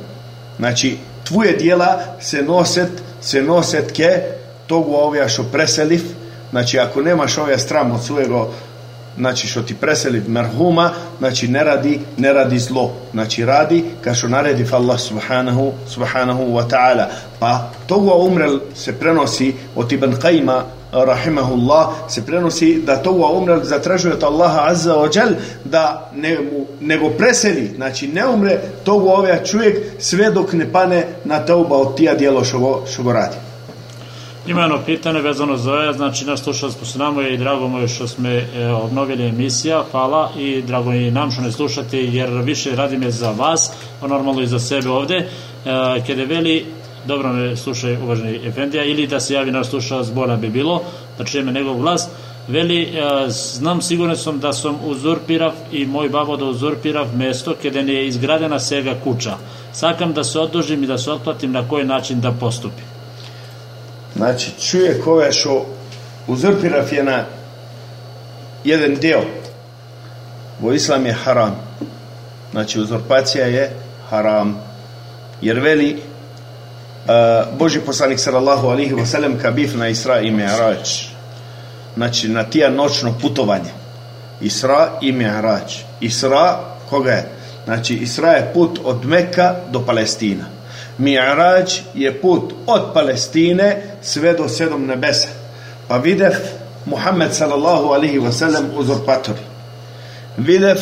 Znači tvoje dijela se noset se noset ke togu ovja što preselif. Znači ako nemaš ovja stram od svojego znači što ti preseli merhuma, znači ne radi, ne radi zlo, znači radi kao što naredi Allah subhanahu, subhanahu wa ta'ala. Pa toga umrel se prenosi od Ibn Qajma rahimahullah se prenosi da toga umrel zatražuje od Allaha azza jal da ne nego preseli, znači ne umre toga ovaj čovjek sve dok ne pane na tauba od tija dijelo što go radi. Ima jedno pitanje vezano za ovo, znači nas slušali smo se namo i drago mu je što smo e, obnovili emisija, hvala i drago i nam što ne slušate jer više radim je za vas, a normalno i za sebe ovde, e, kada veli dobro me slušaj uvaženi Efendija ili da se javi naš slušalac bolje bi bilo da čujeme njegov glas. Veli e, znam sigurno sam da sam uzurpirav i moj babo da uzurpirav mesto kada ne je izgradena svega kuća. Sakam da se odužim i da se otplatim na koji način da postupim Znači, čovjek ove što uzurpirav je na jedan dio. Vo islam je haram. Znači, uzurpacija je haram. Jer veli uh, Boži poslanik sallallahu alihi wasallam kabif na Isra i Mi'raj. Znači, na tija noćno putovanje. Isra i Mi'raj. Isra, koga je? Znači, Isra je put od Meka do Palestina. Mi'raj je put od Palestine sve do sedom nebesa. Pa videv Muhammed sallallahu alihi wasallam uzurpatori. Videv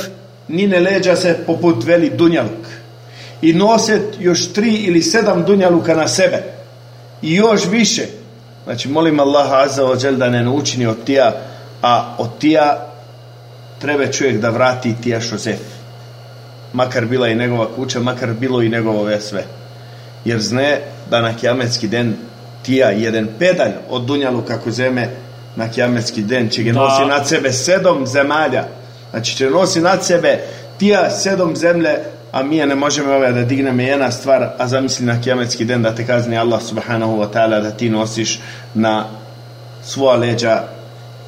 nine leđa se poput veli dunjaluk. I noset još tri ili sedam dunjaluka na sebe. I još više. Znači molim Allaha azza jal da ne naučini od tija, a od tija treba čovjek da vrati tija šozef. Makar bila i njegova kuća, makar bilo i njegovo sve jer zne da na kiametski den tija jedan pedalj od Dunjalu kako zeme na kiametski den će ga Da. nosi nad sebe sedom zemalja znači će nosi nad sebe tija sedom zemlje a mi je ne možemo ove da digneme jedna stvar, a zamisli na kijametski den da te kazni Allah subhanahu wa ta'ala da ti nosiš na svoja leđa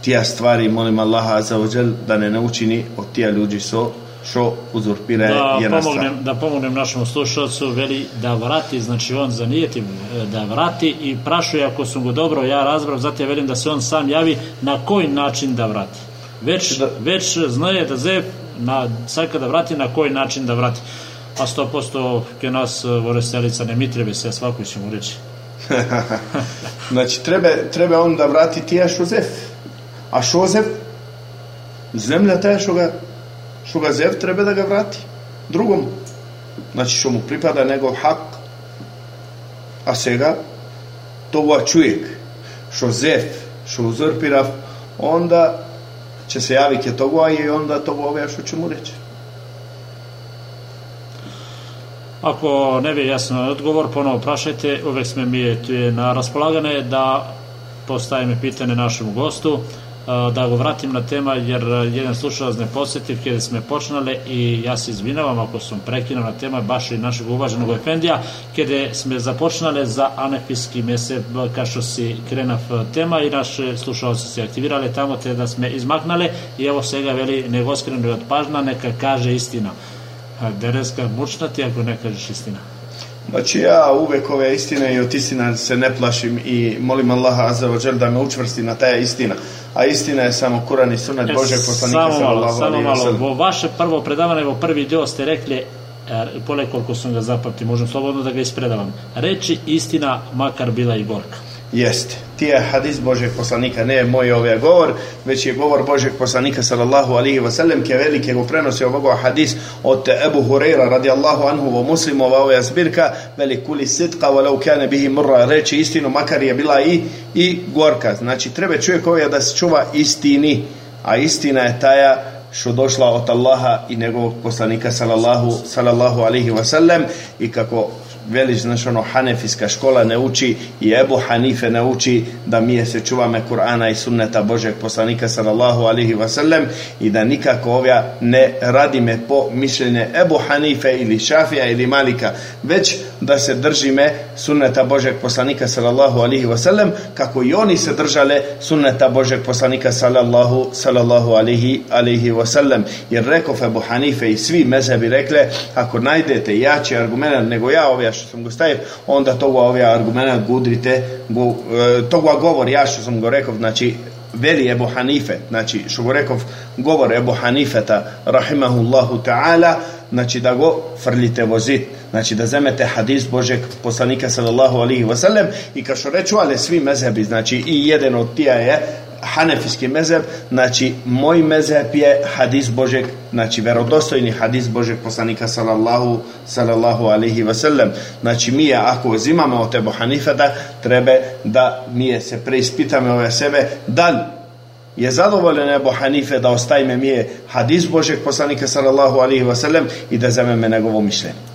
tija stvari, molim Allaha jal, da ne naučini od tija ljudi so što uzurpira da jedna pomognem, stvar. da pomognem našem slušalcu, veli da vrati, znači on zanijeti e, da vrati i prašuje ako su go dobro ja razbrav, zato ja velim da se on sam javi na koji način da vrati. Već, Da- već znaje da zev na, sad kada vrati, na koji način da vrati. A 100% ke nas e, vore selica ne mi treba se, svako će mu reći. Znači, treba, treba on da vrati tija šozef. A šozef, zemlja ta što ga, što ga zev treba da ga vrati drugom. Znači, što mu pripada njegov hak. A сега, това čujek, što zev, što uzurpira, onda će se javiti toga i onda to ove što će mu reći. Ako ne bi jasno odgovor, ponovo prašajte, uvek sme mi je na raspolagane da postavime pitanje našemu gostu, da go vratim na tema, jer jedan slušalac ne posjetiv kada sme počnale i ja se izvinavam ako sam prekinuo na tema baš i našeg uvaženog Efendija, kada sme započnale za anefijski mesec, kao što si krenav tema i naše slušalci se aktivirali tamo te da sme izmaknale i evo svega veli nego skrenu od pažna, neka kaže istina. Dereska mučnati ako ne kažeš istina. Znači ja uvek ove istine i od istina se ne plašim i molim Allaha azza da me učvrsti na ta istina. A istina je samo Kur'an i Sunnet Božeg poslanika samo malo, samo malo. Vo vaše prvo predavanje, evo prvi dio ste rekli, e, pole koliko sam ga zapamtio, možem slobodno da ga ispredavam. Reči istina, makar bila i gorka. Jeste. Ti je hadis Božeg poslanika, ne je moj ovaj govor, već je govor Božeg poslanika sallallahu alaihi wa sallam, ke velike go prenosi ovoga hadis od Ebu Hureyra radijallahu anhu vo muslimova ova zbirka, veli kuli sitka walau kane bihi murra, reći istinu, makar je bila i, i gorka. Znači, treba čovjek ovaj da se čuva istini, a istina je taja što došla od Allaha i njegovog poslanika sallallahu, sallallahu alaihi wa sallam i kako veliš, znaš, ono, hanefijska škola ne uči i Ebu Hanife ne uči da mi se čuvame Kur'ana i sunneta Božeg poslanika sallallahu alihi wasallam i da nikako ovja ne radime po mišljenje Ebu Hanife ili Šafija ili Malika, već da se držime sunneta Božeg poslanika sallallahu alihi wasallam kako i oni se držale sunneta Božeg poslanika sallallahu, sallallahu alihi, alihi wasallam. Jer rekao Ebu Hanife i svi mezebi rekle, ako najdete jači argument nego ja ovja što sam go stavio, onda toga ovja argument gudrite, go, e, toga govor ja što sam go rekao, znači veli Ebu Hanife, znači što go rekao govor Ebu Hanifeta rahimahullahu ta'ala, znači da go frlite vozit, znači da zemete hadis Božeg poslanika sallallahu alihi wasallam i kao što reču, ali svi mezhebi, znači i jedan od tija je hanefijski mezheb, znači moj mezheb je hadis Božeg, znači verodostojni hadis Božeg poslanika sallallahu, sallallahu alaihi wasallam. Znači mi je, ako uzimamo od Ebu Hanifeta, treba da mi je se preispitame ove sebe, da li je zadovoljen Ebu Hanife da ostavime mi je hadis Božeg poslanika sallallahu alaihi wasallam i da zememe njegovo mišljenje.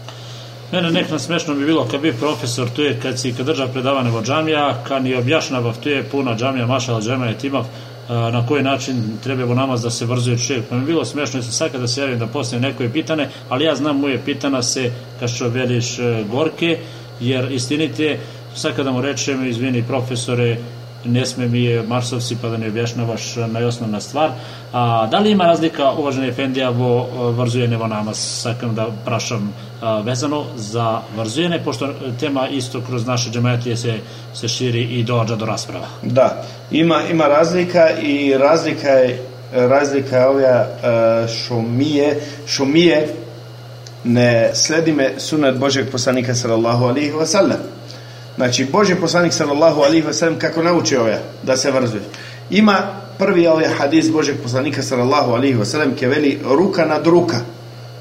Mene nek na smešno bi bilo kad bi profesor tu je, kad si kad drža predavane vo džamija, kad ni objašnjava tu je puna džamija, mašala džamija je timav, na koji način treba vo namaz da se vrzuje čovjek. Pa mi je bilo smešno, sam sad kada se javim da postavim neko je pitane, ali ja znam moje pitana se, kao što veliš, e, gorke, jer istinite, sad kada mu rečem, izvini profesore, ne sme mi je Marsovci pa da ne objašnjavaš najosnovna stvar. A, da li ima razlika, uvaženi Efendija, vo e, vrzujene vo namaz? Sakam da prašam a, vezano za vrzujene, pošto tema isto kroz naše džemetije se, se širi i dođa do rasprava. Da, ima, ima razlika i razlika je razlika je ovja e, što mi je, što mi je ne sledime sunet Božeg poslanika sallallahu alaihi wa sallam. Znači, Boži poslanik sallallahu alaihi wa sallam kako nauči ovja da se vrzuje. Ima prvi ovaj hadis Božeg poslanika sallallahu alaihi wa sallam ke veli ruka nad ruka.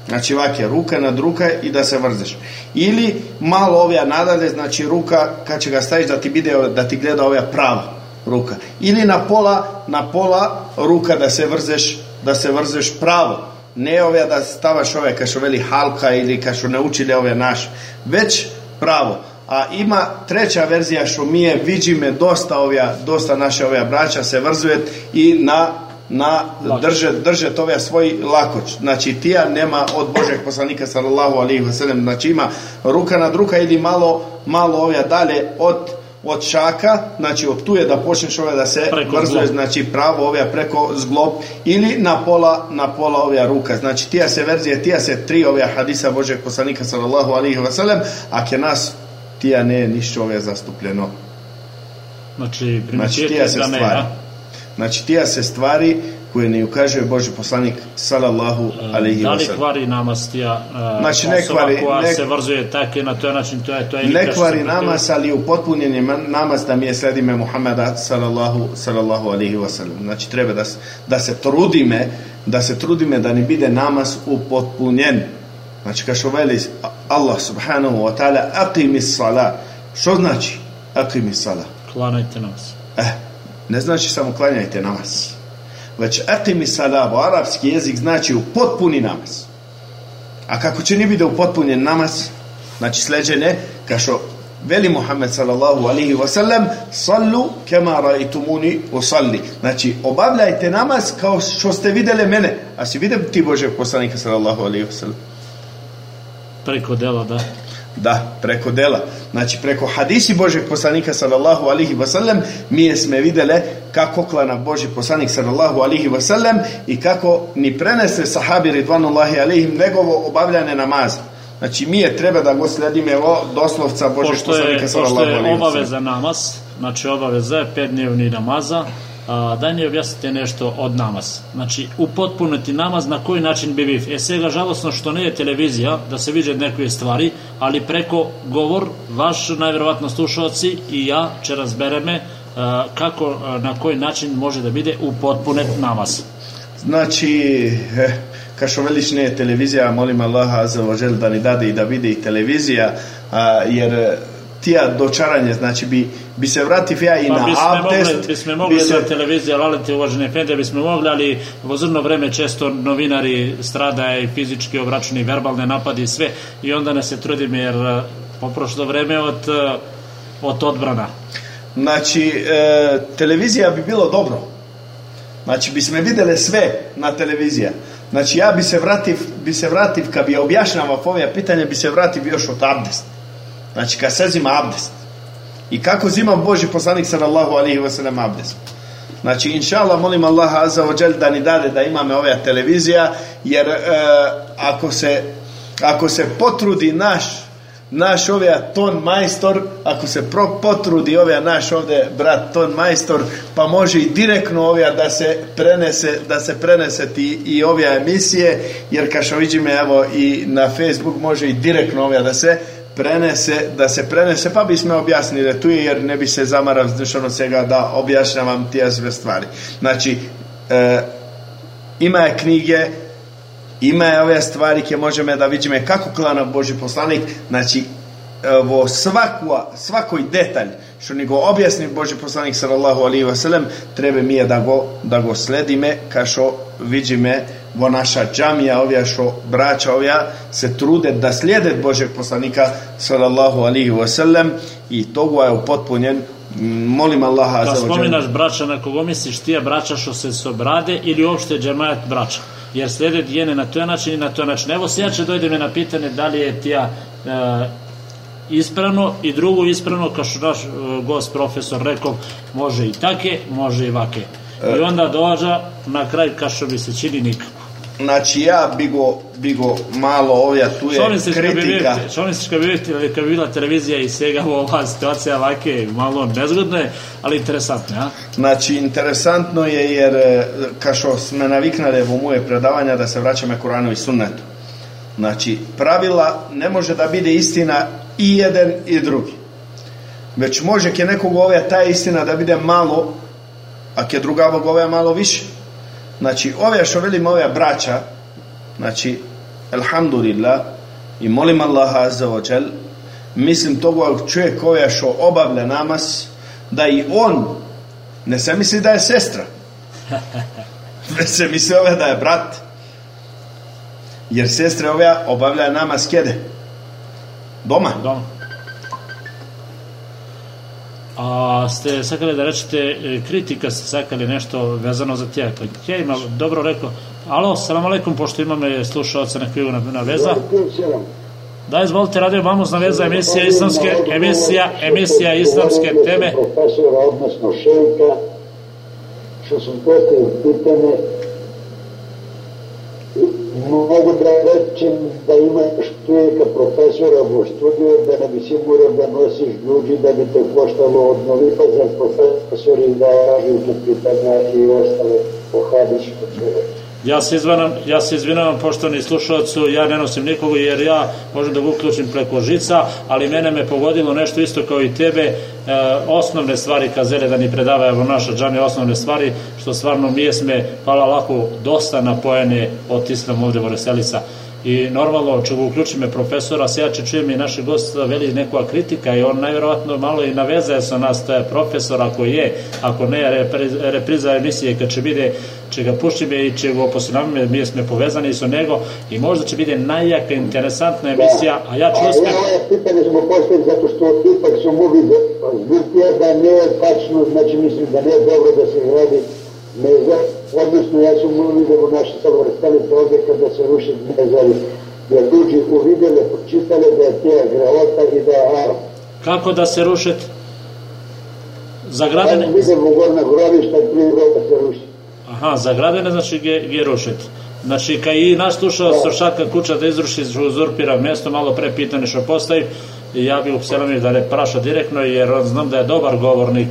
Znači ovak je ruka nad ruka i da se vrzeš. Ili malo ovja nadalje, znači ruka kad će ga staviš da ti bide, da ti gleda ovja prava ruka. Ili na pola, na pola ruka da se vrzeš, da se vrzeš pravo. Ne ovja da stavaš ove kao što veli halka ili kao što ne učili ove naš, već pravo. A ima treća verzija što mi je, viđi me dosta ovja, dosta naše ovja braća se vrzuje i na na drže, drže tove svoj lakoć. Znači tija nema od Božeg poslanika sallallahu alaihi wa sallam. Znači ima ruka nad ruka ili malo, malo ove dalje od od šaka, znači od tu je da počneš ove da se zglob. znači pravo ove preko zglob ili na pola, na pola ove ruka. Znači tija se verzije, tija se tri ove hadisa Božeg poslanika sallallahu alaihi wa sallam, a ke nas tija ne ništa ove zastupljeno. Znači, Znači tija se da stvari. Znači tija se stvari koje ne ukazuje Boži poslanik sallallahu alaihi Da wa li sallam. kvari namaz tija uh, Znači, ne kvari- koja ne- se vrzuje tako na taj način, to je, to je Ne kvari namaz, ali upotpunjen je namaz da mi je sledime Muhammeda sallallahu, sallallahu alaihi wa sallam. Znači treba da, da se trudime, da se trudime da ne bide namaz upotpunjen. Znači što veli Allah subhanahu wa ta'ala aqimi sala. Što znači aqimi sala? Klanajte namaz. Eh, ne znači samo klanjajte namaz. Već aqimi sala u arapski jezik znači u potpuni namaz. A kako će ni biti upotpunjen namaz? Znači sleđene, što veli Muhammed sallallahu alaihi wa sallam, sallu kema raitumuni usalli. Znači, obavljajte namaz kao što ste vidjeli mene. A si vidio ti Božeg poslanika sallallahu alaihi wa sallam? Preko dela, da. Da, preko dela. Znači, preko hadisi Božeg poslanika sallallahu alihi wasallam mi je sme videle kako klana Boži poslanik sallallahu alihi wasallam i kako ni prenese sahabi ridvanullahi alihim njegovo obavljane namaza. Znači, mi je treba da go sledime evo doslovca Božeg Pošto je, poslanika pošto sallallahu je alihi wasallam. obaveza namaz, znači obaveza je pet dnevni namaza, a, daj mi objasnite nešto od namaz. Znači, upotpuniti namaz na koji način bi vi? E, svega žalosno što ne je televizija, da se viđe neke stvari, ali preko govor, vaš najverovatno slušalci i ja će razbereme a, kako, a, na koji način može da bide upotpunet namaz. Znači, eh, kao što veliš ne je televizija, molim Allaha wa jel da ni dade i da vide i televizija, a, jer eh, tija dočaranje, znači bi, bi se vratio ja i Pa na bismo abdest, mogli, bismo mogli bi se- da televizija lalite uvažene fende, bismo mogli, ali u zrno vreme često novinari strada i fizički obračuni, verbalne napadi i sve i onda ne se trudim jer eh, poprošlo vreme od, eh, od odbrana. Znači, e, televizija bi bilo dobro. Znači, bismo vidjeli sve na televizija. Znači, ja bi se vrativ, bi se vrativ, kad bi objašnjavao ove pitanje, bi se vrativ još od abdest. Znači, kad se zima abdest. I kako zima Boži poslanik sallallahu alaihi wa sallam abdest. Znači, inša Allah, molim Allaha azza wa da ni dade da imame ove televizija, jer e, ako, se, ako se potrudi naš naš ovdje ton majstor, ako se pro, potrudi ovdje naš ovdje brat ton majstor, pa može i direktno ovdje da se prenese, da se prenese ti i ove emisije, jer kao što evo i na Facebook može i direktno ovdje da se prenese, da se prenese, pa bismo objasnili tu je, jer ne bi se zamarav zdušano svega da objašnjavam tije sve stvari. Znači, e, ima je knjige, ima je ove stvari koje možemo da vidimo kako klana Boži poslanik, znači vo svaku, svakoj detalj što ni go objasni Boži poslanik sallallahu alaihi wa sallam treba mi je da go, da go sledime kao što vidime vo naša džamija ovja što braća ovja se trude da slijede Božeg poslanika sallallahu alaihi wa sallam i togo je upotpunjen molim Allaha jalla. spominaš braća, na kogo misliš ti braća što se sobrade ili uopšte džemajet braća? Jer slede dijene na toj način i na toj način. Evo se ja će dojde me na pitanje da li je tija e, ispravno i drugo ispravno, kao što naš e, gost profesor rekao, može i take, može i vake. I onda dođa na kraj kao što bi se čini nikako. Znači ja bi go, bi go malo ovdje tu Što je kad bi, kritika. bio- što misliš kad bi, bio- kad bi bila televizija i svega ova situacija ovake malo nezgodna je, ali interesantna, a? Znači, interesantno je jer, e, kao što sme naviknali u moje predavanja, da se vraćame Kuranu i sunnetu. Znači, pravila ne može da bide istina i jedan i drugi. Već može ke nekog ove ta istina da bide malo, a ke druga ove malo više. Znači, ove što velim ove braća, znači, alhamdulillah, i molim Allaha azza wa jal, mislim togo čovjek ove što obavlja namaz, da i on ne se misli da je sestra. Već se misli ove da je brat. Jer sestre ove obavlja namaz kjede? Doma. Doma. A ste sakali da rečete, e, kritika ste sakali nešto vezano za tijek. Ja ima dobro rekao, alo, salam alaikum, pošto imamo slušalca nekog na, na veza. Da, izvolite, radio Mamus na veza, emisija islamske, emisija, emisija islamske teme. Profesora, odnosno šejka, što sam postavio pitanje, Много да речем да имаш човека професора во студио, да не би си да носиш луѓи, да би те коштало од новипа за професори, да, питања и остале похадиш од човека. Ja se izvanam, ja se izvinavam poštovani slušalcu, ja ne nosim nikoga jer ja možem da ga uključim preko žica, ali mene me pogodilo nešto isto kao i tebe, e, osnovne stvari kazele da ni predava evo naša džami osnovne stvari, što stvarno mi sme, hvala lako, dosta napojene od Islam ovde Voreselica i normalno če ga uključime profesora, se ja če čujem i naše gosta veli nekoja kritika i on najverovatno malo i naveze sa nas, to je profesor ako je, ako ne repriza emisije kad će bide će ga puštime i će ga posljednavime, mi smo povezani sa nego i možda će biti najjaka interesantna emisija, a ja ću uspjeti. Ja, ovo pitanje smo postavili zato što ipak su mogli zbog da ne je tačno, znači mislim da ne je dobro da se gradi meza, odnosno ja sam uvidjeli naše saborestalice ovdje kada se ruši mezari, jer ljudi uvidjeli, pročitali da je tija greota i da je haram. Kako da se rušet? Zagradene? Ja vidimo gorna grobišta i prije da se ruši. Aha, zagradene znači ge, ge rušet. Znači, kad i nas slušao Sršaka kuća da izruši, uzurpira mjesto, malo pre pitanje što postavi, ja bih upselio da ne praša direktno, jer znam da je dobar govornik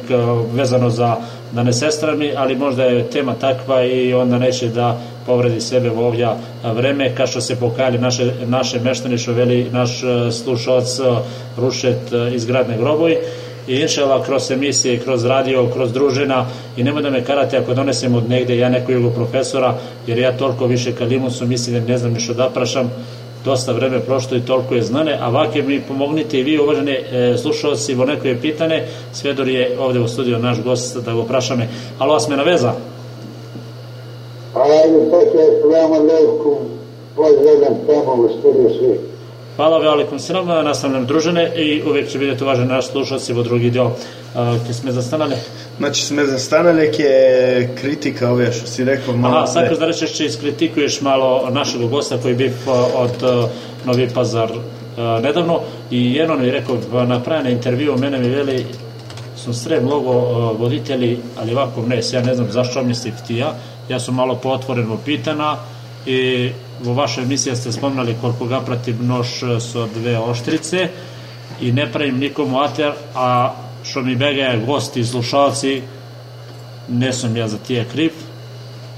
vezano za da ne sestrami, ali možda je tema takva i onda neće da povredi sebe ovdje vreme, kao što se pokajali naše, naše meštani, što veli naš slušalac rušet izgradne groboj. I inšala kroz emisije, kroz radio, kroz družina i nemoj da me karate ako donesem od negde ja nekog profesora, jer ja toliko više kalimu su mislim da ne znam ništa da prašam, dosta vreme prošlo i toliko je znane, a vake mi pomognite i vi, uvažene e, slušalci, vo neko je pitane, Svedor je ovde u studiju naš gost, da go prašame. Alo, vas me na veza? Ajde, tako je, salamu alaikum, pozdravljam tamo u studiju svi. Hvala ve alaikum salam, nastavljam družene i uvek će vidjeti uvaženi naš slušalci vo drugi dio. Kje sme zastanali? Znači sme zastanali je kritika ove što si rekao malo. Aha, sad da rečeš če iskritikuješ malo našeg gosta koji bi od Novi Pazar nedavno i jedno mi rekao napravljene intervju mene mi veli su sred mnogo voditelji, ali ovako ne, ja ne znam zašto misli ti ja, ja sam malo potvoreno pitana i u vašoj emisiji ste spomnali koliko ga prati nož so dve oštrice i ne pravim nikomu ater, a što mi begaja gosti i slušalci, ne sam ja za tije kriv,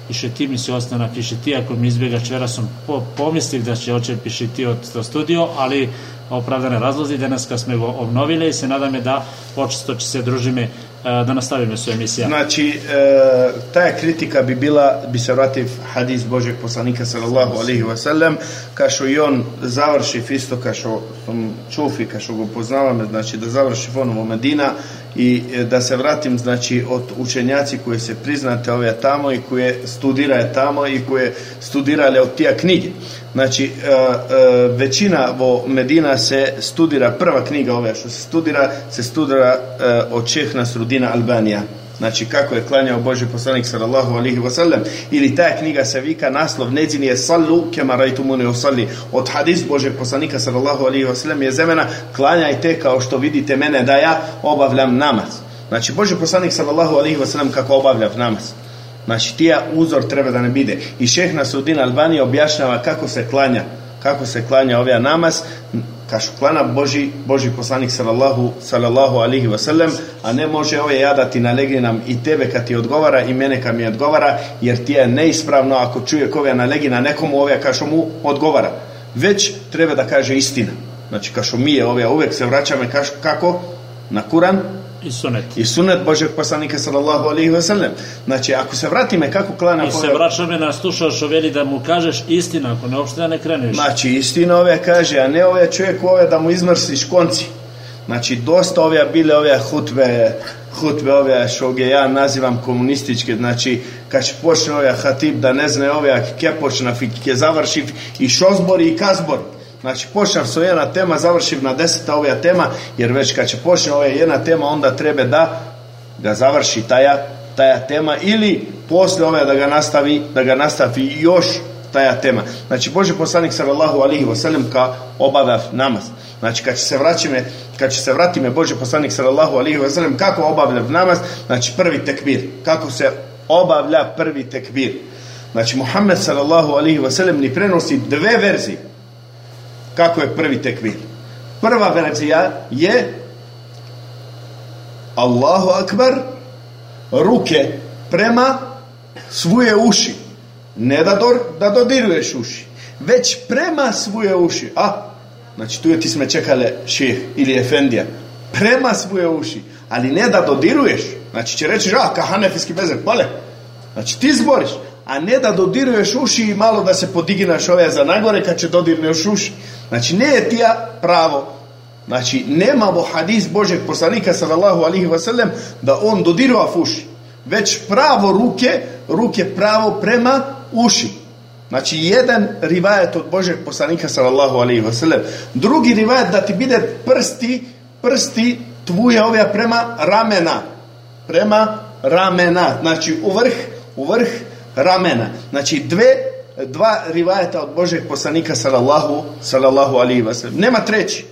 i še ti mi se ostana piše ti, ako mi izbjega čvera sam po, pomislil da će oče piše ti od studio, ali opravdane razlozi, danas kad smo go obnovili i se nadam je da počesto će se družime da nastavimo su emisija. Znači, e, ta kritika bi bila, bi se vrativ hadis Božeg poslanika sallallahu alaihi wa sallam, kašo i on završi isto kašo sam čufi, kašo go poznavam, znači da završi ponovo Medina i da se vratim, znači, od učenjaci koje se priznate ove tamo i koje studiraju tamo i koje studirali od tija knjige. Znači, e, e, većina vo Medina se studira, prva knjiga ove što se studira, se studira e, od Čehna Srudina Albanija. Znači, kako je klanjao Boži poslanik sallallahu alihi wasallam. Ili ta knjiga se vika naslov Nedzini je sallu kema rajtu mune usalli. Od hadis Božeg poslanika sallallahu alihi wasallam je zemena klanjajte kao što vidite mene da ja obavljam namaz. Znači, Boži poslanik sallallahu alihi wasallam kako obavlja namaz. Znači, tija uzor treba da ne bide. I šeh Nasudin Albanija objašnjava kako se klanja, kako se klanja ovaj namaz, kažu klana Boži, Boži poslanik sallallahu, sallallahu alihi wasallam, a ne može ove jadati na nam i tebe kad ti odgovara i mene kad mi odgovara, jer ti je neispravno ako čuje kove na na nekomu ove kažu mu odgovara. Već treba da kaže istina. Znači, kažu mi je ove, uvek se vraćame kažu, kako? Na Kuran, I sunet. I sunet Božeg poslanika sallallahu alaihi wa sallam. Znači, ako se vratime kako klana... I se vraćame na slušao veli da mu kažeš istina, ako ne uopšte da ne kreneš. Znači, istina ove kaže, a ne ove čovjek ove da mu izmrsiš konci. Znači, dosta ove bile ove hutbe, hutbe ove što ga ja nazivam komunističke, znači, kad će počne ove hatib da ne zna ove, ke počna, ke završi i šozbori i kazbori. Znači, počnem sa jedna tema, završim na deseta ova tema, jer već kad će počne ova jedna tema, onda treba da ga završi taja, taja tema, ili posle ove da ga nastavi, da ga nastavi još taja tema. Znači, Boži poslanik sallallahu alihi wasallam ka obavlja namaz. Znači, kad će se vraćime, kad će se vratime Boži poslanik sallallahu alihi wasallam kako obavlja namaz, znači prvi tekbir. Kako se obavlja prvi tekbir. Znači, Muhammed sallallahu alihi wasallam ni prenosi dve verzije kako je prvi tekbir. Prva verzija je Allahu akbar ruke prema svoje uši. Ne da, do, da dodiruješ uši, već prema svoje uši. A, znači tu je ti sme čekale šeh ili efendija. Prema svoje uši, ali ne da dodiruješ. Znači će reći, a, ka hanefijski bezer, pale. Znači ti zboriš, a ne da dodiruješ uši i malo da se podiginaš ove za nagore kad će dodirneš uši. Znači ne je tija pravo. Znači nemamo hadis Božeg poslanika sallallahu alihi wasallam da on dodiruje uši. Već pravo ruke, ruke pravo prema uši. Znači, jedan rivajet od Božeg poslanika, sallallahu alaihi wasallam. Drugi rivajet da ti bide prsti, prsti tvoje ove prema ramena. Prema ramena. Znači, u vrh, u vrh ramena. Znači, dve, dva rivajeta od Božeg poslanika, sallallahu, sallallahu alaihi wasallam. Nema treći.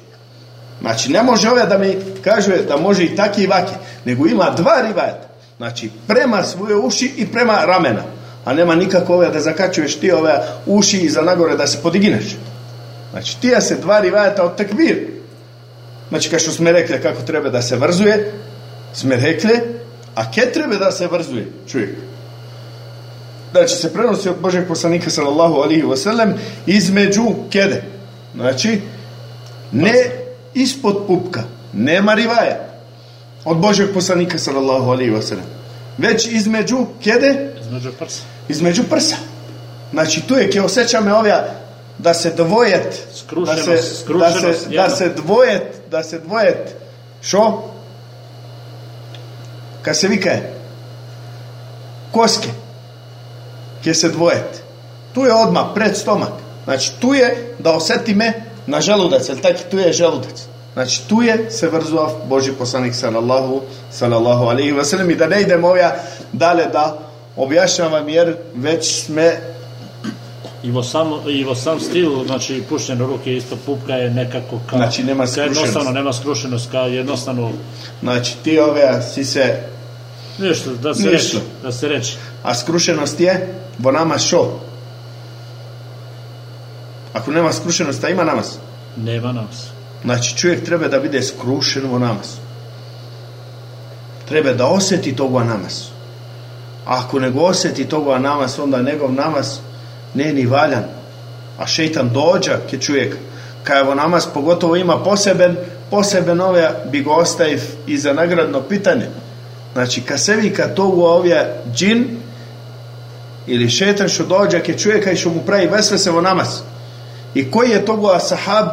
Znači, ne može ove da mi kaže da može i taki i vaki, nego ima dva rivajeta. Znači, prema svoje uši i prema ramena a nema nikako ove da zakačuješ ti ove uši i za nagore da se podigineš. Znači, tija se dva rivajata od tekbir. Znači, kao što smo rekli kako treba da se vrzuje, smo rekli, a ke treba da se vrzuje čovjek? Znači, se prenosi od Božeg poslanika sallallahu alihi wasallam između kede. Znači, ne ispod pupka, nema rivaja od Božeg poslanika sallallahu alihi wasallam. Već između kede? Između prsa. Između prsa. Znači tu je, ke osjećame ovja da se dvojet, da se, da se, da se dvojet, da se dvojet, šo? Kad se vikaje, koske, ke se dvojet. Tu je odmah pred stomak. Znači tu je da osjetime na želudac, jer taki tu je želudac. Znači tu je se vrzuav Boži poslanik sallallahu, sallallahu alaihi wa sallam i da ne idemo ovja dale da objašnjavam jer već sme I vo sam, i vo sam stil, znači puštene ruke isto pupka je nekako kao... Znači nema skrušenost. Jednostavno nema skrušenost, kao jednostavno... Znači ti ove si se... Ništa, da se reći. Da se reći. A skrušenost je vo nama šo? Ako nema skrušenost, a ima namaz? Nema namaz. Znači čovjek treba da bude skrušen vo namaz. Treba da osjeti toga namaz. A ako nego osjeti toga namaz, onda njegov namaz ne ni valjan. A šeitan dođa ke čovjek. Kaj evo namaz pogotovo ima poseben, poseben ove bi go ostaje i za nagradno pitanje. Znači, ka se vi ka togu ovje džin ili šetan što dođa ke čovjeka i što mu pravi vesvesevo namaz. I koji je togu ashab,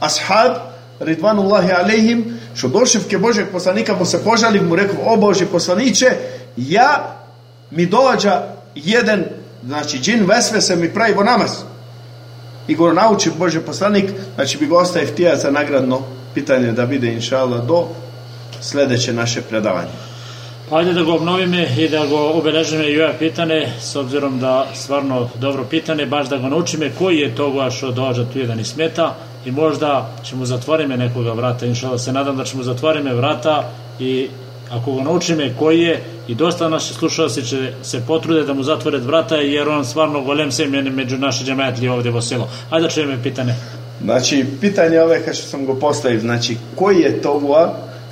ashab, ridvanullahi alejhim, što došev ke Božeg poslanika mu se požali, mu rekao, o Boži poslaniće, ja mi dođa jedan, znači džin vesvese mi pravi vo namaz. I go nauči Bože poslanik, znači bi go ostaje za nagradno pitanje da vide Allah do sledeće naše predavanje. Ajde da ga obnovime i da ga obeležime i ove pitane, s obzirom da stvarno dobro pitane, baš da ga naučime koji je to što dođa tu jedan i smeta i možda ćemo zatvorime nekoga vrata, inša Allah se nadam da ćemo zatvorime vrata i ako ga naučime koji je i dosta naši slušalci će se potrude da mu zatvore vrata jer on stvarno golem se među naše džemajetli ovdje vo selo. Ajde da čujeme pitanje. Znači, pitanje ove kao što sam go postavio, znači, koji je to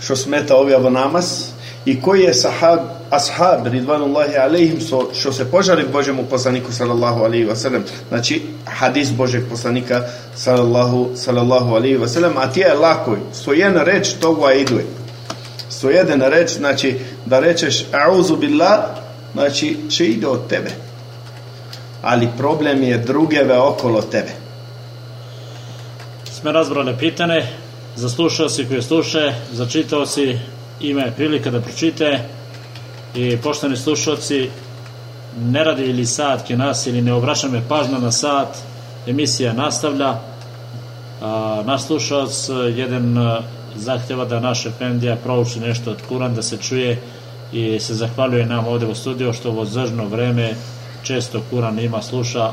što smeta objavo namaz i koji je sahab, ashab, ridvanullahi alaihim, so, što se požari Božemu poslaniku, sallallahu alaihi wa sallam, znači, hadis Božeg poslanika, sallallahu, sallallahu alaihi wa sallam, a ti je lako, jedna reč toga so jedan reč, znači da rečeš auzu billah, znači će ide od tebe. Ali problem je drugeve okolo tebe. Sme razbrale pitane, za slušalci koji sluše, za čitaoci ima je prilika da pročite i pošteni slušalci ne radi ili sat ke nas ili ne obraća me pažnja na sat emisija nastavlja A, naš slušalac jedan zahteva da naš Efendija prouči nešto od Kuran, da se čuje i se zahvaljuje nam ovde u studiju što ovo zržno vreme često Kuran ima sluša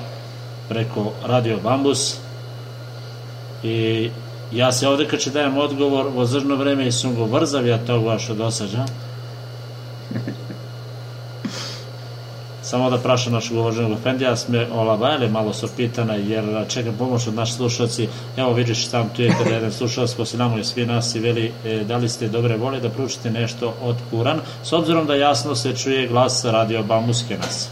preko Radio Bambus. I ja se ovde kad će dajem odgovor o zržno vreme i sam go vrzav ja to vašo dosađa Samo da prašam našeg uvaženog Efendija, sme olabajali malo su pitana, jer čekam pomoć od naši slušalci. Evo vidiš tam tu je kada jedan slušalac posle namo je svi nas i veli e, da li ste dobre vole da proučite nešto od Kuran, s obzirom da jasno se čuje glas radio Bamuske nas.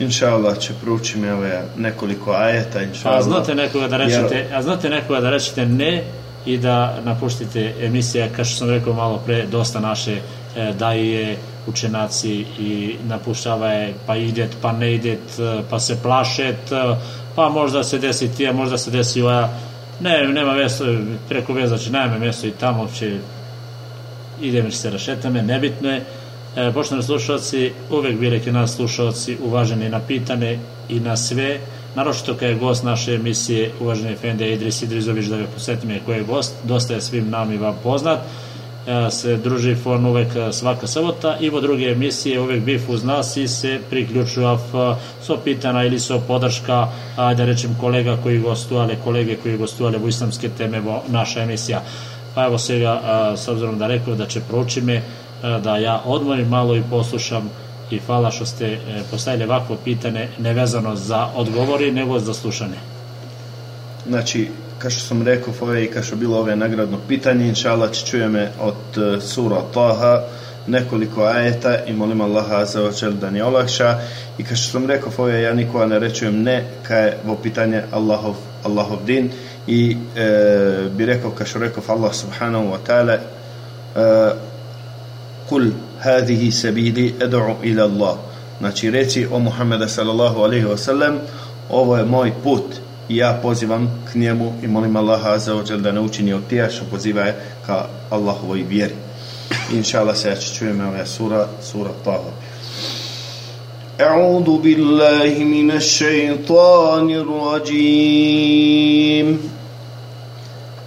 Inša Allah će proučiti ove nekoliko ajeta, inša Allah. A znate nekoga da rečete, a znate nekoga da rečete ne i da napuštite emisija, kao što sam rekao malo pre, dosta naše e, da je učenaci i napuštava je pa idet, pa ne idet, pa se plašet, pa možda se desi ti, a možda se desi ova, ne, nema mjesto, preko veza će najme mjesto i tamo će idem se rašetame, nebitno je. E, poštovani slušalci, uvek bi rekli nas slušalci uvaženi na pitane i na sve, naročito kada je gost naše emisije, uvaženi Fende Idris Idrizović, da je koji je gost, dosta je svim nam i vam poznat. Se druži fon uvek svaka sabota i vo druge emisije uvek bif uz nas i se priključuju so pitana ili so podrška da rečem kolega koji gostuvale kolege koji gostuvale u islamske teme vo naša emisija. Pa evo svega s obzirom da rekao da će proći me da ja odmorim malo i poslušam i hvala što ste e, postavili ovakvo pitanje nevezano za odgovori nego za slušanje. Znači kao što sam rekao, ove i kao što bilo ove nagradno pitanje, inša će čujeme od uh, sura Taha nekoliko ajeta i molim Allaha za očel da ni olakša. I kao što sam rekao, ove ja nikoga ne rečujem ne ka je vo pitanje Allahov, Allahov din. I e, bi rekao kao što rekao Allah subhanahu wa ta'ala e, kul hadihi sabili ed'u ila Allah znači reci o Muhammeda sallallahu alaihi wa sallam ovo je moj put i ja pozivam k njemu i molim Allaha za ođel da ne učini od tija što poziva je ka Allahovoj vjeri. Inša Allah se ja će čujeme ove sura, sura Taha. أعوذ بالله من الشيطان الرجيم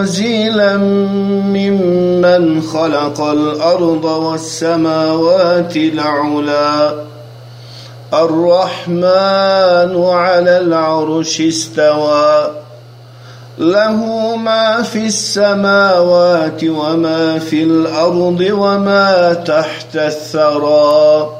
تنزيلا ممن خلق الأرض والسماوات العلا الرحمن على العرش استوى له ما في السماوات وما في الأرض وما تحت الثرى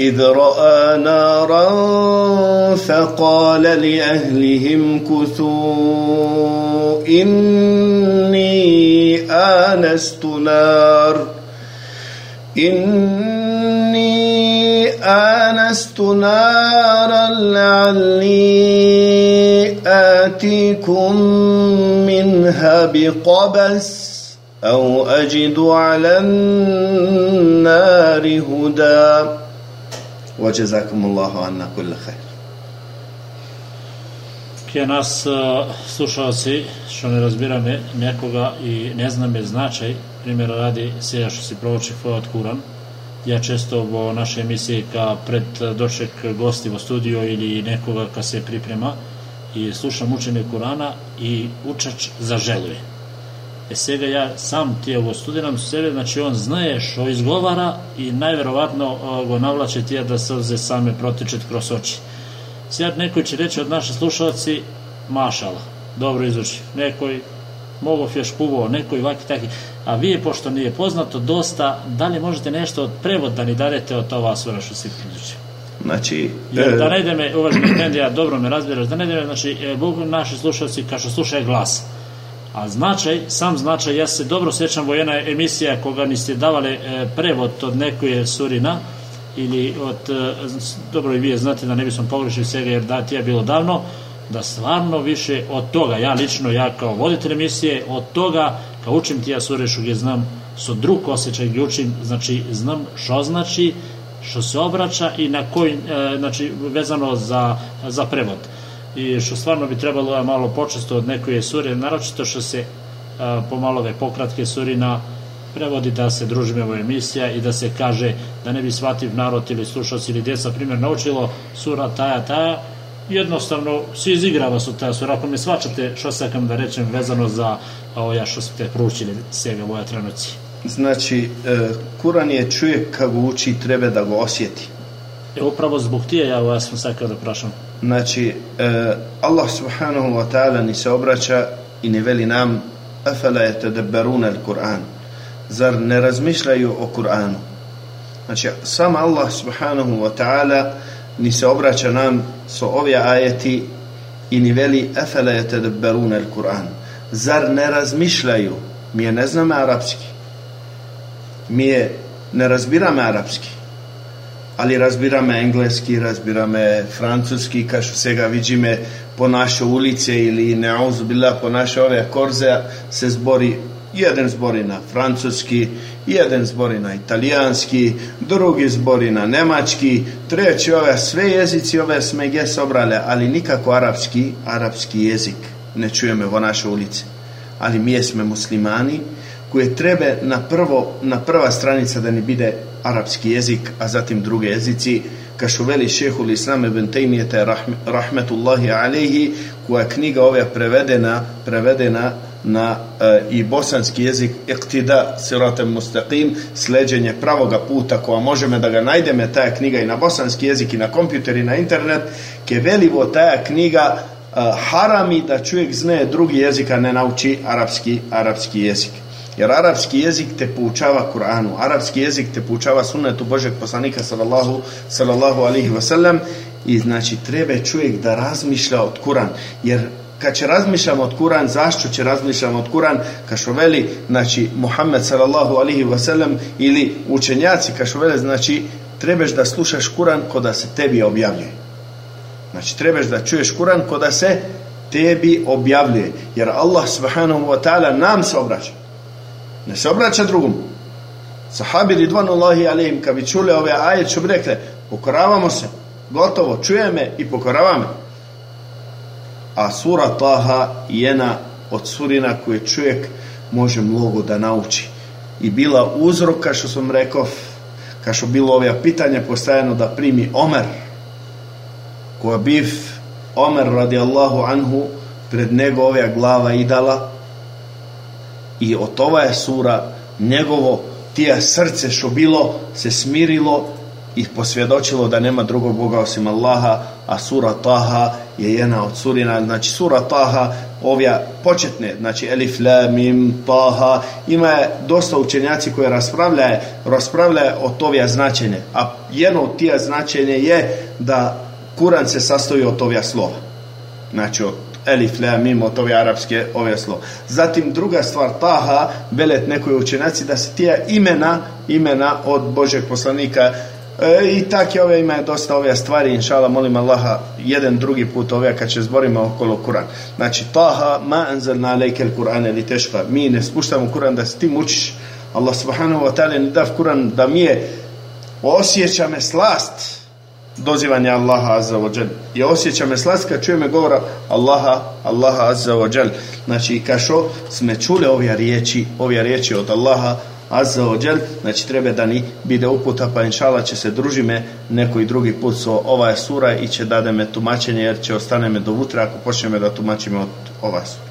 إذ رأى نارا فقال لأهلهم كثوا إني آنست نار إني آنست نارا لعلي آتيكم منها بقبس أو أجد على النار هدى وجزاكم الله عنا كل خير Ke nas slušalci što ne razbirame nekoga i ne zname značaj, primjera radi se što si provoči od Kuran, ja često u naše emisije ka pred doček gosti u studio ili nekoga ka se priprema i slušam učenje Kurana i učač zaželuje E svega ja sam tijevo studiram sebe, znači on znaje što izgovara i najverovatno go navlače tija da se oze same protičet kroz oči. Sjad neko će reći od naše slušalci, mašala, dobro izuči. Nekoj mogu još puvo, neko i vaki taki. A vi, pošto nije poznato dosta, da li možete nešto od prevod da ni dadete od ova sura što se priključi? Znači, Jer e, da ne ide me, uvaženi Pendija, dobro me razbiraš, da ne ide me, znači, e, Bog naši slušalci, kao što slušaju glas. A značaj, sam značaj, ja se dobro sjećam bo jedna emisija koga niste davali e, prevod od nekoje surina, ili od, e, dobro i vi je znate da ne bi sam pogrešio svega jer da ti je bilo davno, da stvarno više od toga, ja lično, ja kao voditelj emisije, od toga, kao učim ti ja surešu gdje znam, su drug osjećaj gdje učim, znači znam što znači, što se obraća i na koji, e, znači vezano za, za prevod. I što stvarno bi trebalo ja malo počesto od nekoje sure, naročito što se a, pomalo ove pokratke surina prevodi da se družime ovo emisija i da se kaže da ne bi shvativ narod ili slušalci ili djeca primjer naučilo sura taja taja jednostavno se izigrava su ta sura. Ako me svačate što sakam da rečem vezano za ovo ja što ste proučili svega moja trenuci znači e, Kuran je čovjek ga uči treba da ga osjeti. e, upravo zbog tije ja vas sam sakao da prašam Znači, e, Allah subhanahu wa ta'ala ni se obraća i ne veli nam afala yatadabbaruna al-Qur'an. Zar ne razmišljaju o Kur'anu? Znači, sam Allah subhanahu wa ta'ala ni se obraća nam sa ove ajeti i ni veli afala yatadabbaruna al-Qur'an. Zar ne razmišljaju? Mi je ne znamo arapski. Mi je ne razbiramo arapski ali razbirame engleski, razbirame francuski, kao što se ga po naše ulice ili neuzbila po naše ove korze se zbori jedan zbori na francuski, jedan zbori na italijanski, drugi zbori na nemački, treći ove, sve jezici ove sme gdje sobrale, ali nikako arapski, arapski jezik ne čujeme vo naše ulice. Ali mi jesme muslimani koje treba na, prvo, na prva stranica da ni bide arapski jezik, a zatim druge jezici, ka što veli šehul Islam ibn Taymijete rahmetullahi alaihi, koja knjiga ova prevedena, prevedena na e, i bosanski jezik iktida siratem mustaqim sleđenje pravoga puta koja možemo da ga najdeme taja knjiga i na bosanski jezik i na kompjuter i na internet ke velivo taja knjiga e, harami da čovjek zne drugi jezik a ne nauči arapski, arapski jezik jer arapski jezik te poučava Kur'anu, arapski jezik te poučava sunnetu Božeg poslanika sallallahu, sallallahu alihi wasallam i znači treba čovjek da razmišlja od Kur'an, jer kad će razmišljamo od Kur'an, zašto će razmišljamo od Kur'an, kao što veli, znači, Muhammed sallallahu alihi wasallam ili učenjaci, kao što veli, znači, trebaš da slušaš Kur'an ko da se tebi objavljuje. Znači, trebaš da čuješ Kur'an ko da se tebi objavljuje. Jer Allah subhanahu wa ta'ala nam se obraća. Ne se obraća drugom. Sahabi ridvanullahi alaihim, kad bi čuli ove ajet, što bi rekli, pokoravamo se, gotovo, čuje me i pokorava me. A sura Taha je jedna od surina koje čovjek može mnogo da nauči. I bila uzrok, kao što sam rekao, kao što bilo ove pitanje postajano da primi Omer, koja biv Omer radijallahu anhu pred nego ove glava idala i od ova je sura njegovo tija srce što bilo se smirilo i posvjedočilo da nema drugog Boga osim Allaha, a sura Taha je jedna od surina, znači sura Taha, ovja početne, znači Elif, La, Mim, Taha, ima je dosta učenjaci koje raspravljaju, raspravljaju o tovja značenje, a jedno od tija značenje je da Kuran se sastoji od tovja slova. Znači od elif, la, mim, od ove arapske ove slova. Zatim druga stvar, taha, belet nekoj učenaci, da se tija imena, imena od Božeg poslanika e, i tak je ove ima dosta ove stvari, inšala, molim Allaha, jedan drugi put ove kad će zborimo okolo Kur'an. Znači, taha, ma anzal na alejkel Kur'an ili teška. Mi ne spuštamo Kur'an da se ti mučiš. Allah subhanahu wa ta'ala ne dav Kur'an da mi je osjeća me slast dozivanja Allaha azza wa jal. I osjeća me slast kad čuje me govora Allaha, Allaha azza wa jal. Znači, kašo sme čule ove riječi, ove riječi od Allaha azza wa jal, znači treba da ni bide uputa, pa inšala će se družime neko i drugi put so ova je sura i će dade me tumačenje, jer će ostane me do utra ako počneme da tumačimo od ova sura.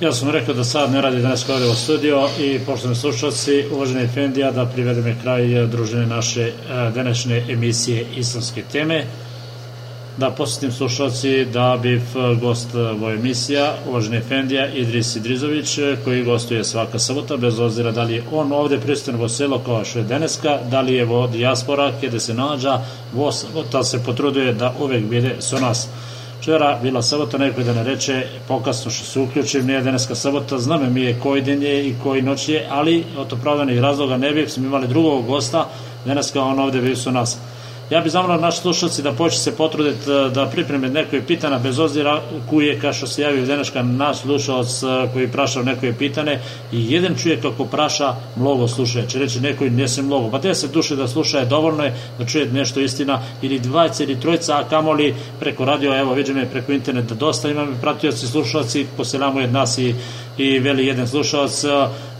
Ja sam rekao da sad ne radi danas kod u studio i poštovani slušalci, uvaženi Efendija, da privedeme kraj družine naše današnje emisije islamske teme. da posjetim slušalci da bi gost ove emisija, uvaženi Efendija Idris Idrizović, koji gostuje svaka sabota, bez obzira da li je on ovde pristanovo selo kao što je Deneska, da li je vo dijaspora, gde se nađa, vo sabota se potruduje da uvek bide su nas. Včera bila sabota, neko da ne reče pokasno što se uključim, nije deneska sabota, znam mi je koji den je i koji noć je, ali od opravdanih razloga ne bih, smo imali drugog gosta, deneska on ovde bi su nas. Ja bih zamolio naš slušalci da počne se potruditi e, da pripreme neko pitana, bez ozira koji je, kao što se javio Deneška, naš slušalac e, koji praša neko je pitane i jedan čuje kako praša, mnogo sluša. Če reći neko ne se mnogo, pa te se duše da sluša je dovoljno je da čuje nešto istina, ili dvajca ili trojca, a kamoli preko radio, evo vidim je preko interneta dosta imam pratioci, slušalci, poselamo od nas i, i veli jedan slušalac, e,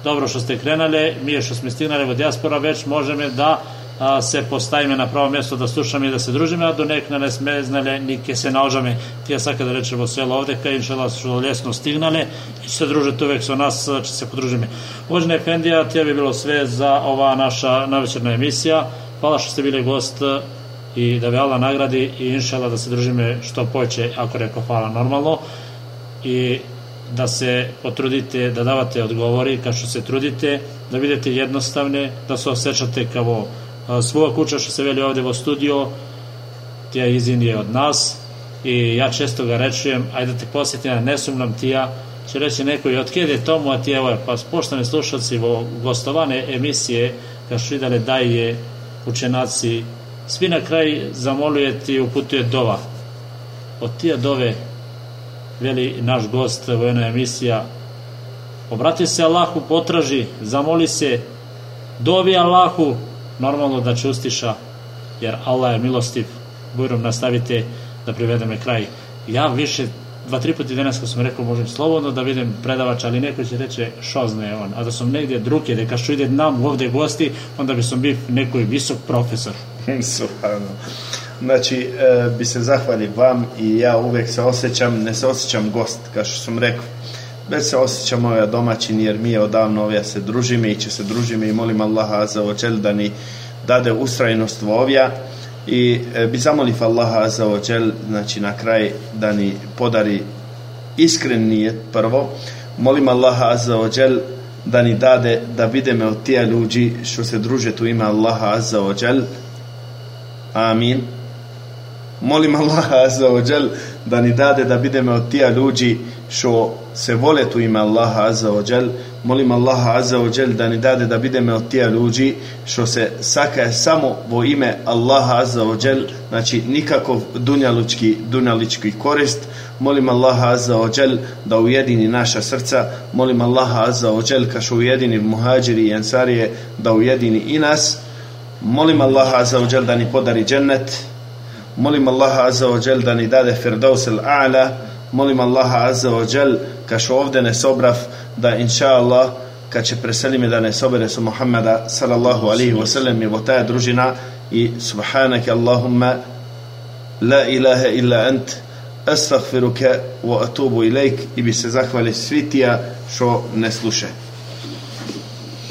dobro što ste krenale, mi je što smo stignali od diaspora, već možeme da a, se postavime na pravo mjesto da slušamo i da se družimo, a do nek ne smeznale nike se naožame. Tija sad kada rečemo selo ovde, kaj inšala su ljesno stignale i se družiti uvek sa nas, će se podružime. Uvažena Efendija, tija bi bilo sve za ova naša navečerna emisija. Hvala što ste bili gost i da ve Allah nagradi i inšala da se družime što poće, ako rekao hvala normalno. I da se potrudite da davate odgovori kao što se trudite, da vidite jednostavne, da se osjećate kao svoja kuća što se veli ovde u studio, tija izin je od nas i ja često ga rečujem, ajde da te posjetim, ne sumnam tija, će reći neko i otkede tomu, a ti evo je, pa poštani slušalci vo gostovane emisije, vidale daje učenaci, svi na kraj zamoluje ti uputuje dova. Od tija dove veli naš gost vojna emisija obrati se Allahu, potraži, zamoli se, dovi Allahu, normalno da će ustiša, jer Allah je milostiv, bujrom nastavite da privedeme kraj. Ja više dva, tri puta danas kad sam rekao možem slobodno da vidim predavača, ali neko će reći što zna on, a da sam negdje druge, da što ide nam ovde gosti, onda bi sam bio nekoj visok profesor. Suhano. Znači, e, bi se zahvali vam i ja uvek se osjećam, ne se osjećam gost, kao što sam rekao. Već se osjećam ovaj domaćin jer mi je odavno ovija se družime i će se družime i molim Allaha za očel da ni dade ustrajnost ovija i e, bi zamolio Allaha za očel znači na kraj da ni podari iskren nijet prvo. Molim Allaha za ođel da ni dade da videme od tija ljudi što se druže tu ima Allaha wa jal. Amin. Molim Allaha wa jal da ni dade da videme od tija ljudi što se vole tu ime Allaha azza wa jal. Molim Allaha azza wa jal da ni dade da videme od tija ljudi što se sakaje samo vo ime Allaha azza wa jal znači nikakov dunjalučki dunjalički korist. Molim Allaha azza wa jal da ujedini naša srca. Molim Allaha azza wa jal što ujedini muhađiri i ensarije da ujedini i nas. Molim Allaha azza wa jal da ni podari džennet. Molim Allaha azza wa jal da ni dade firdaus al-a'la molim Allaha azza wa jal kaš ovde ne sobrav da inša Allah kad će preselime da ne sobere su Muhammeda sallallahu alihi wa sallam i votaja družina i subhanaka Allahumma la ilaha illa ant astaghfiruka wa atubu ilaik i bi se zahvali svi tija što ne sluše.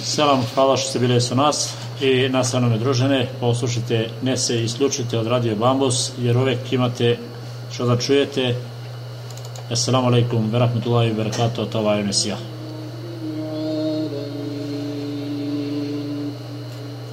Selam, hvala što ste bili sa nas i nastavno me družene, poslušajte, ne se isključite od Radio Bambus, jer uvek imate što da čujete, Assalamu alaikum, verahmetullahi wabarakatuh, to je emisija.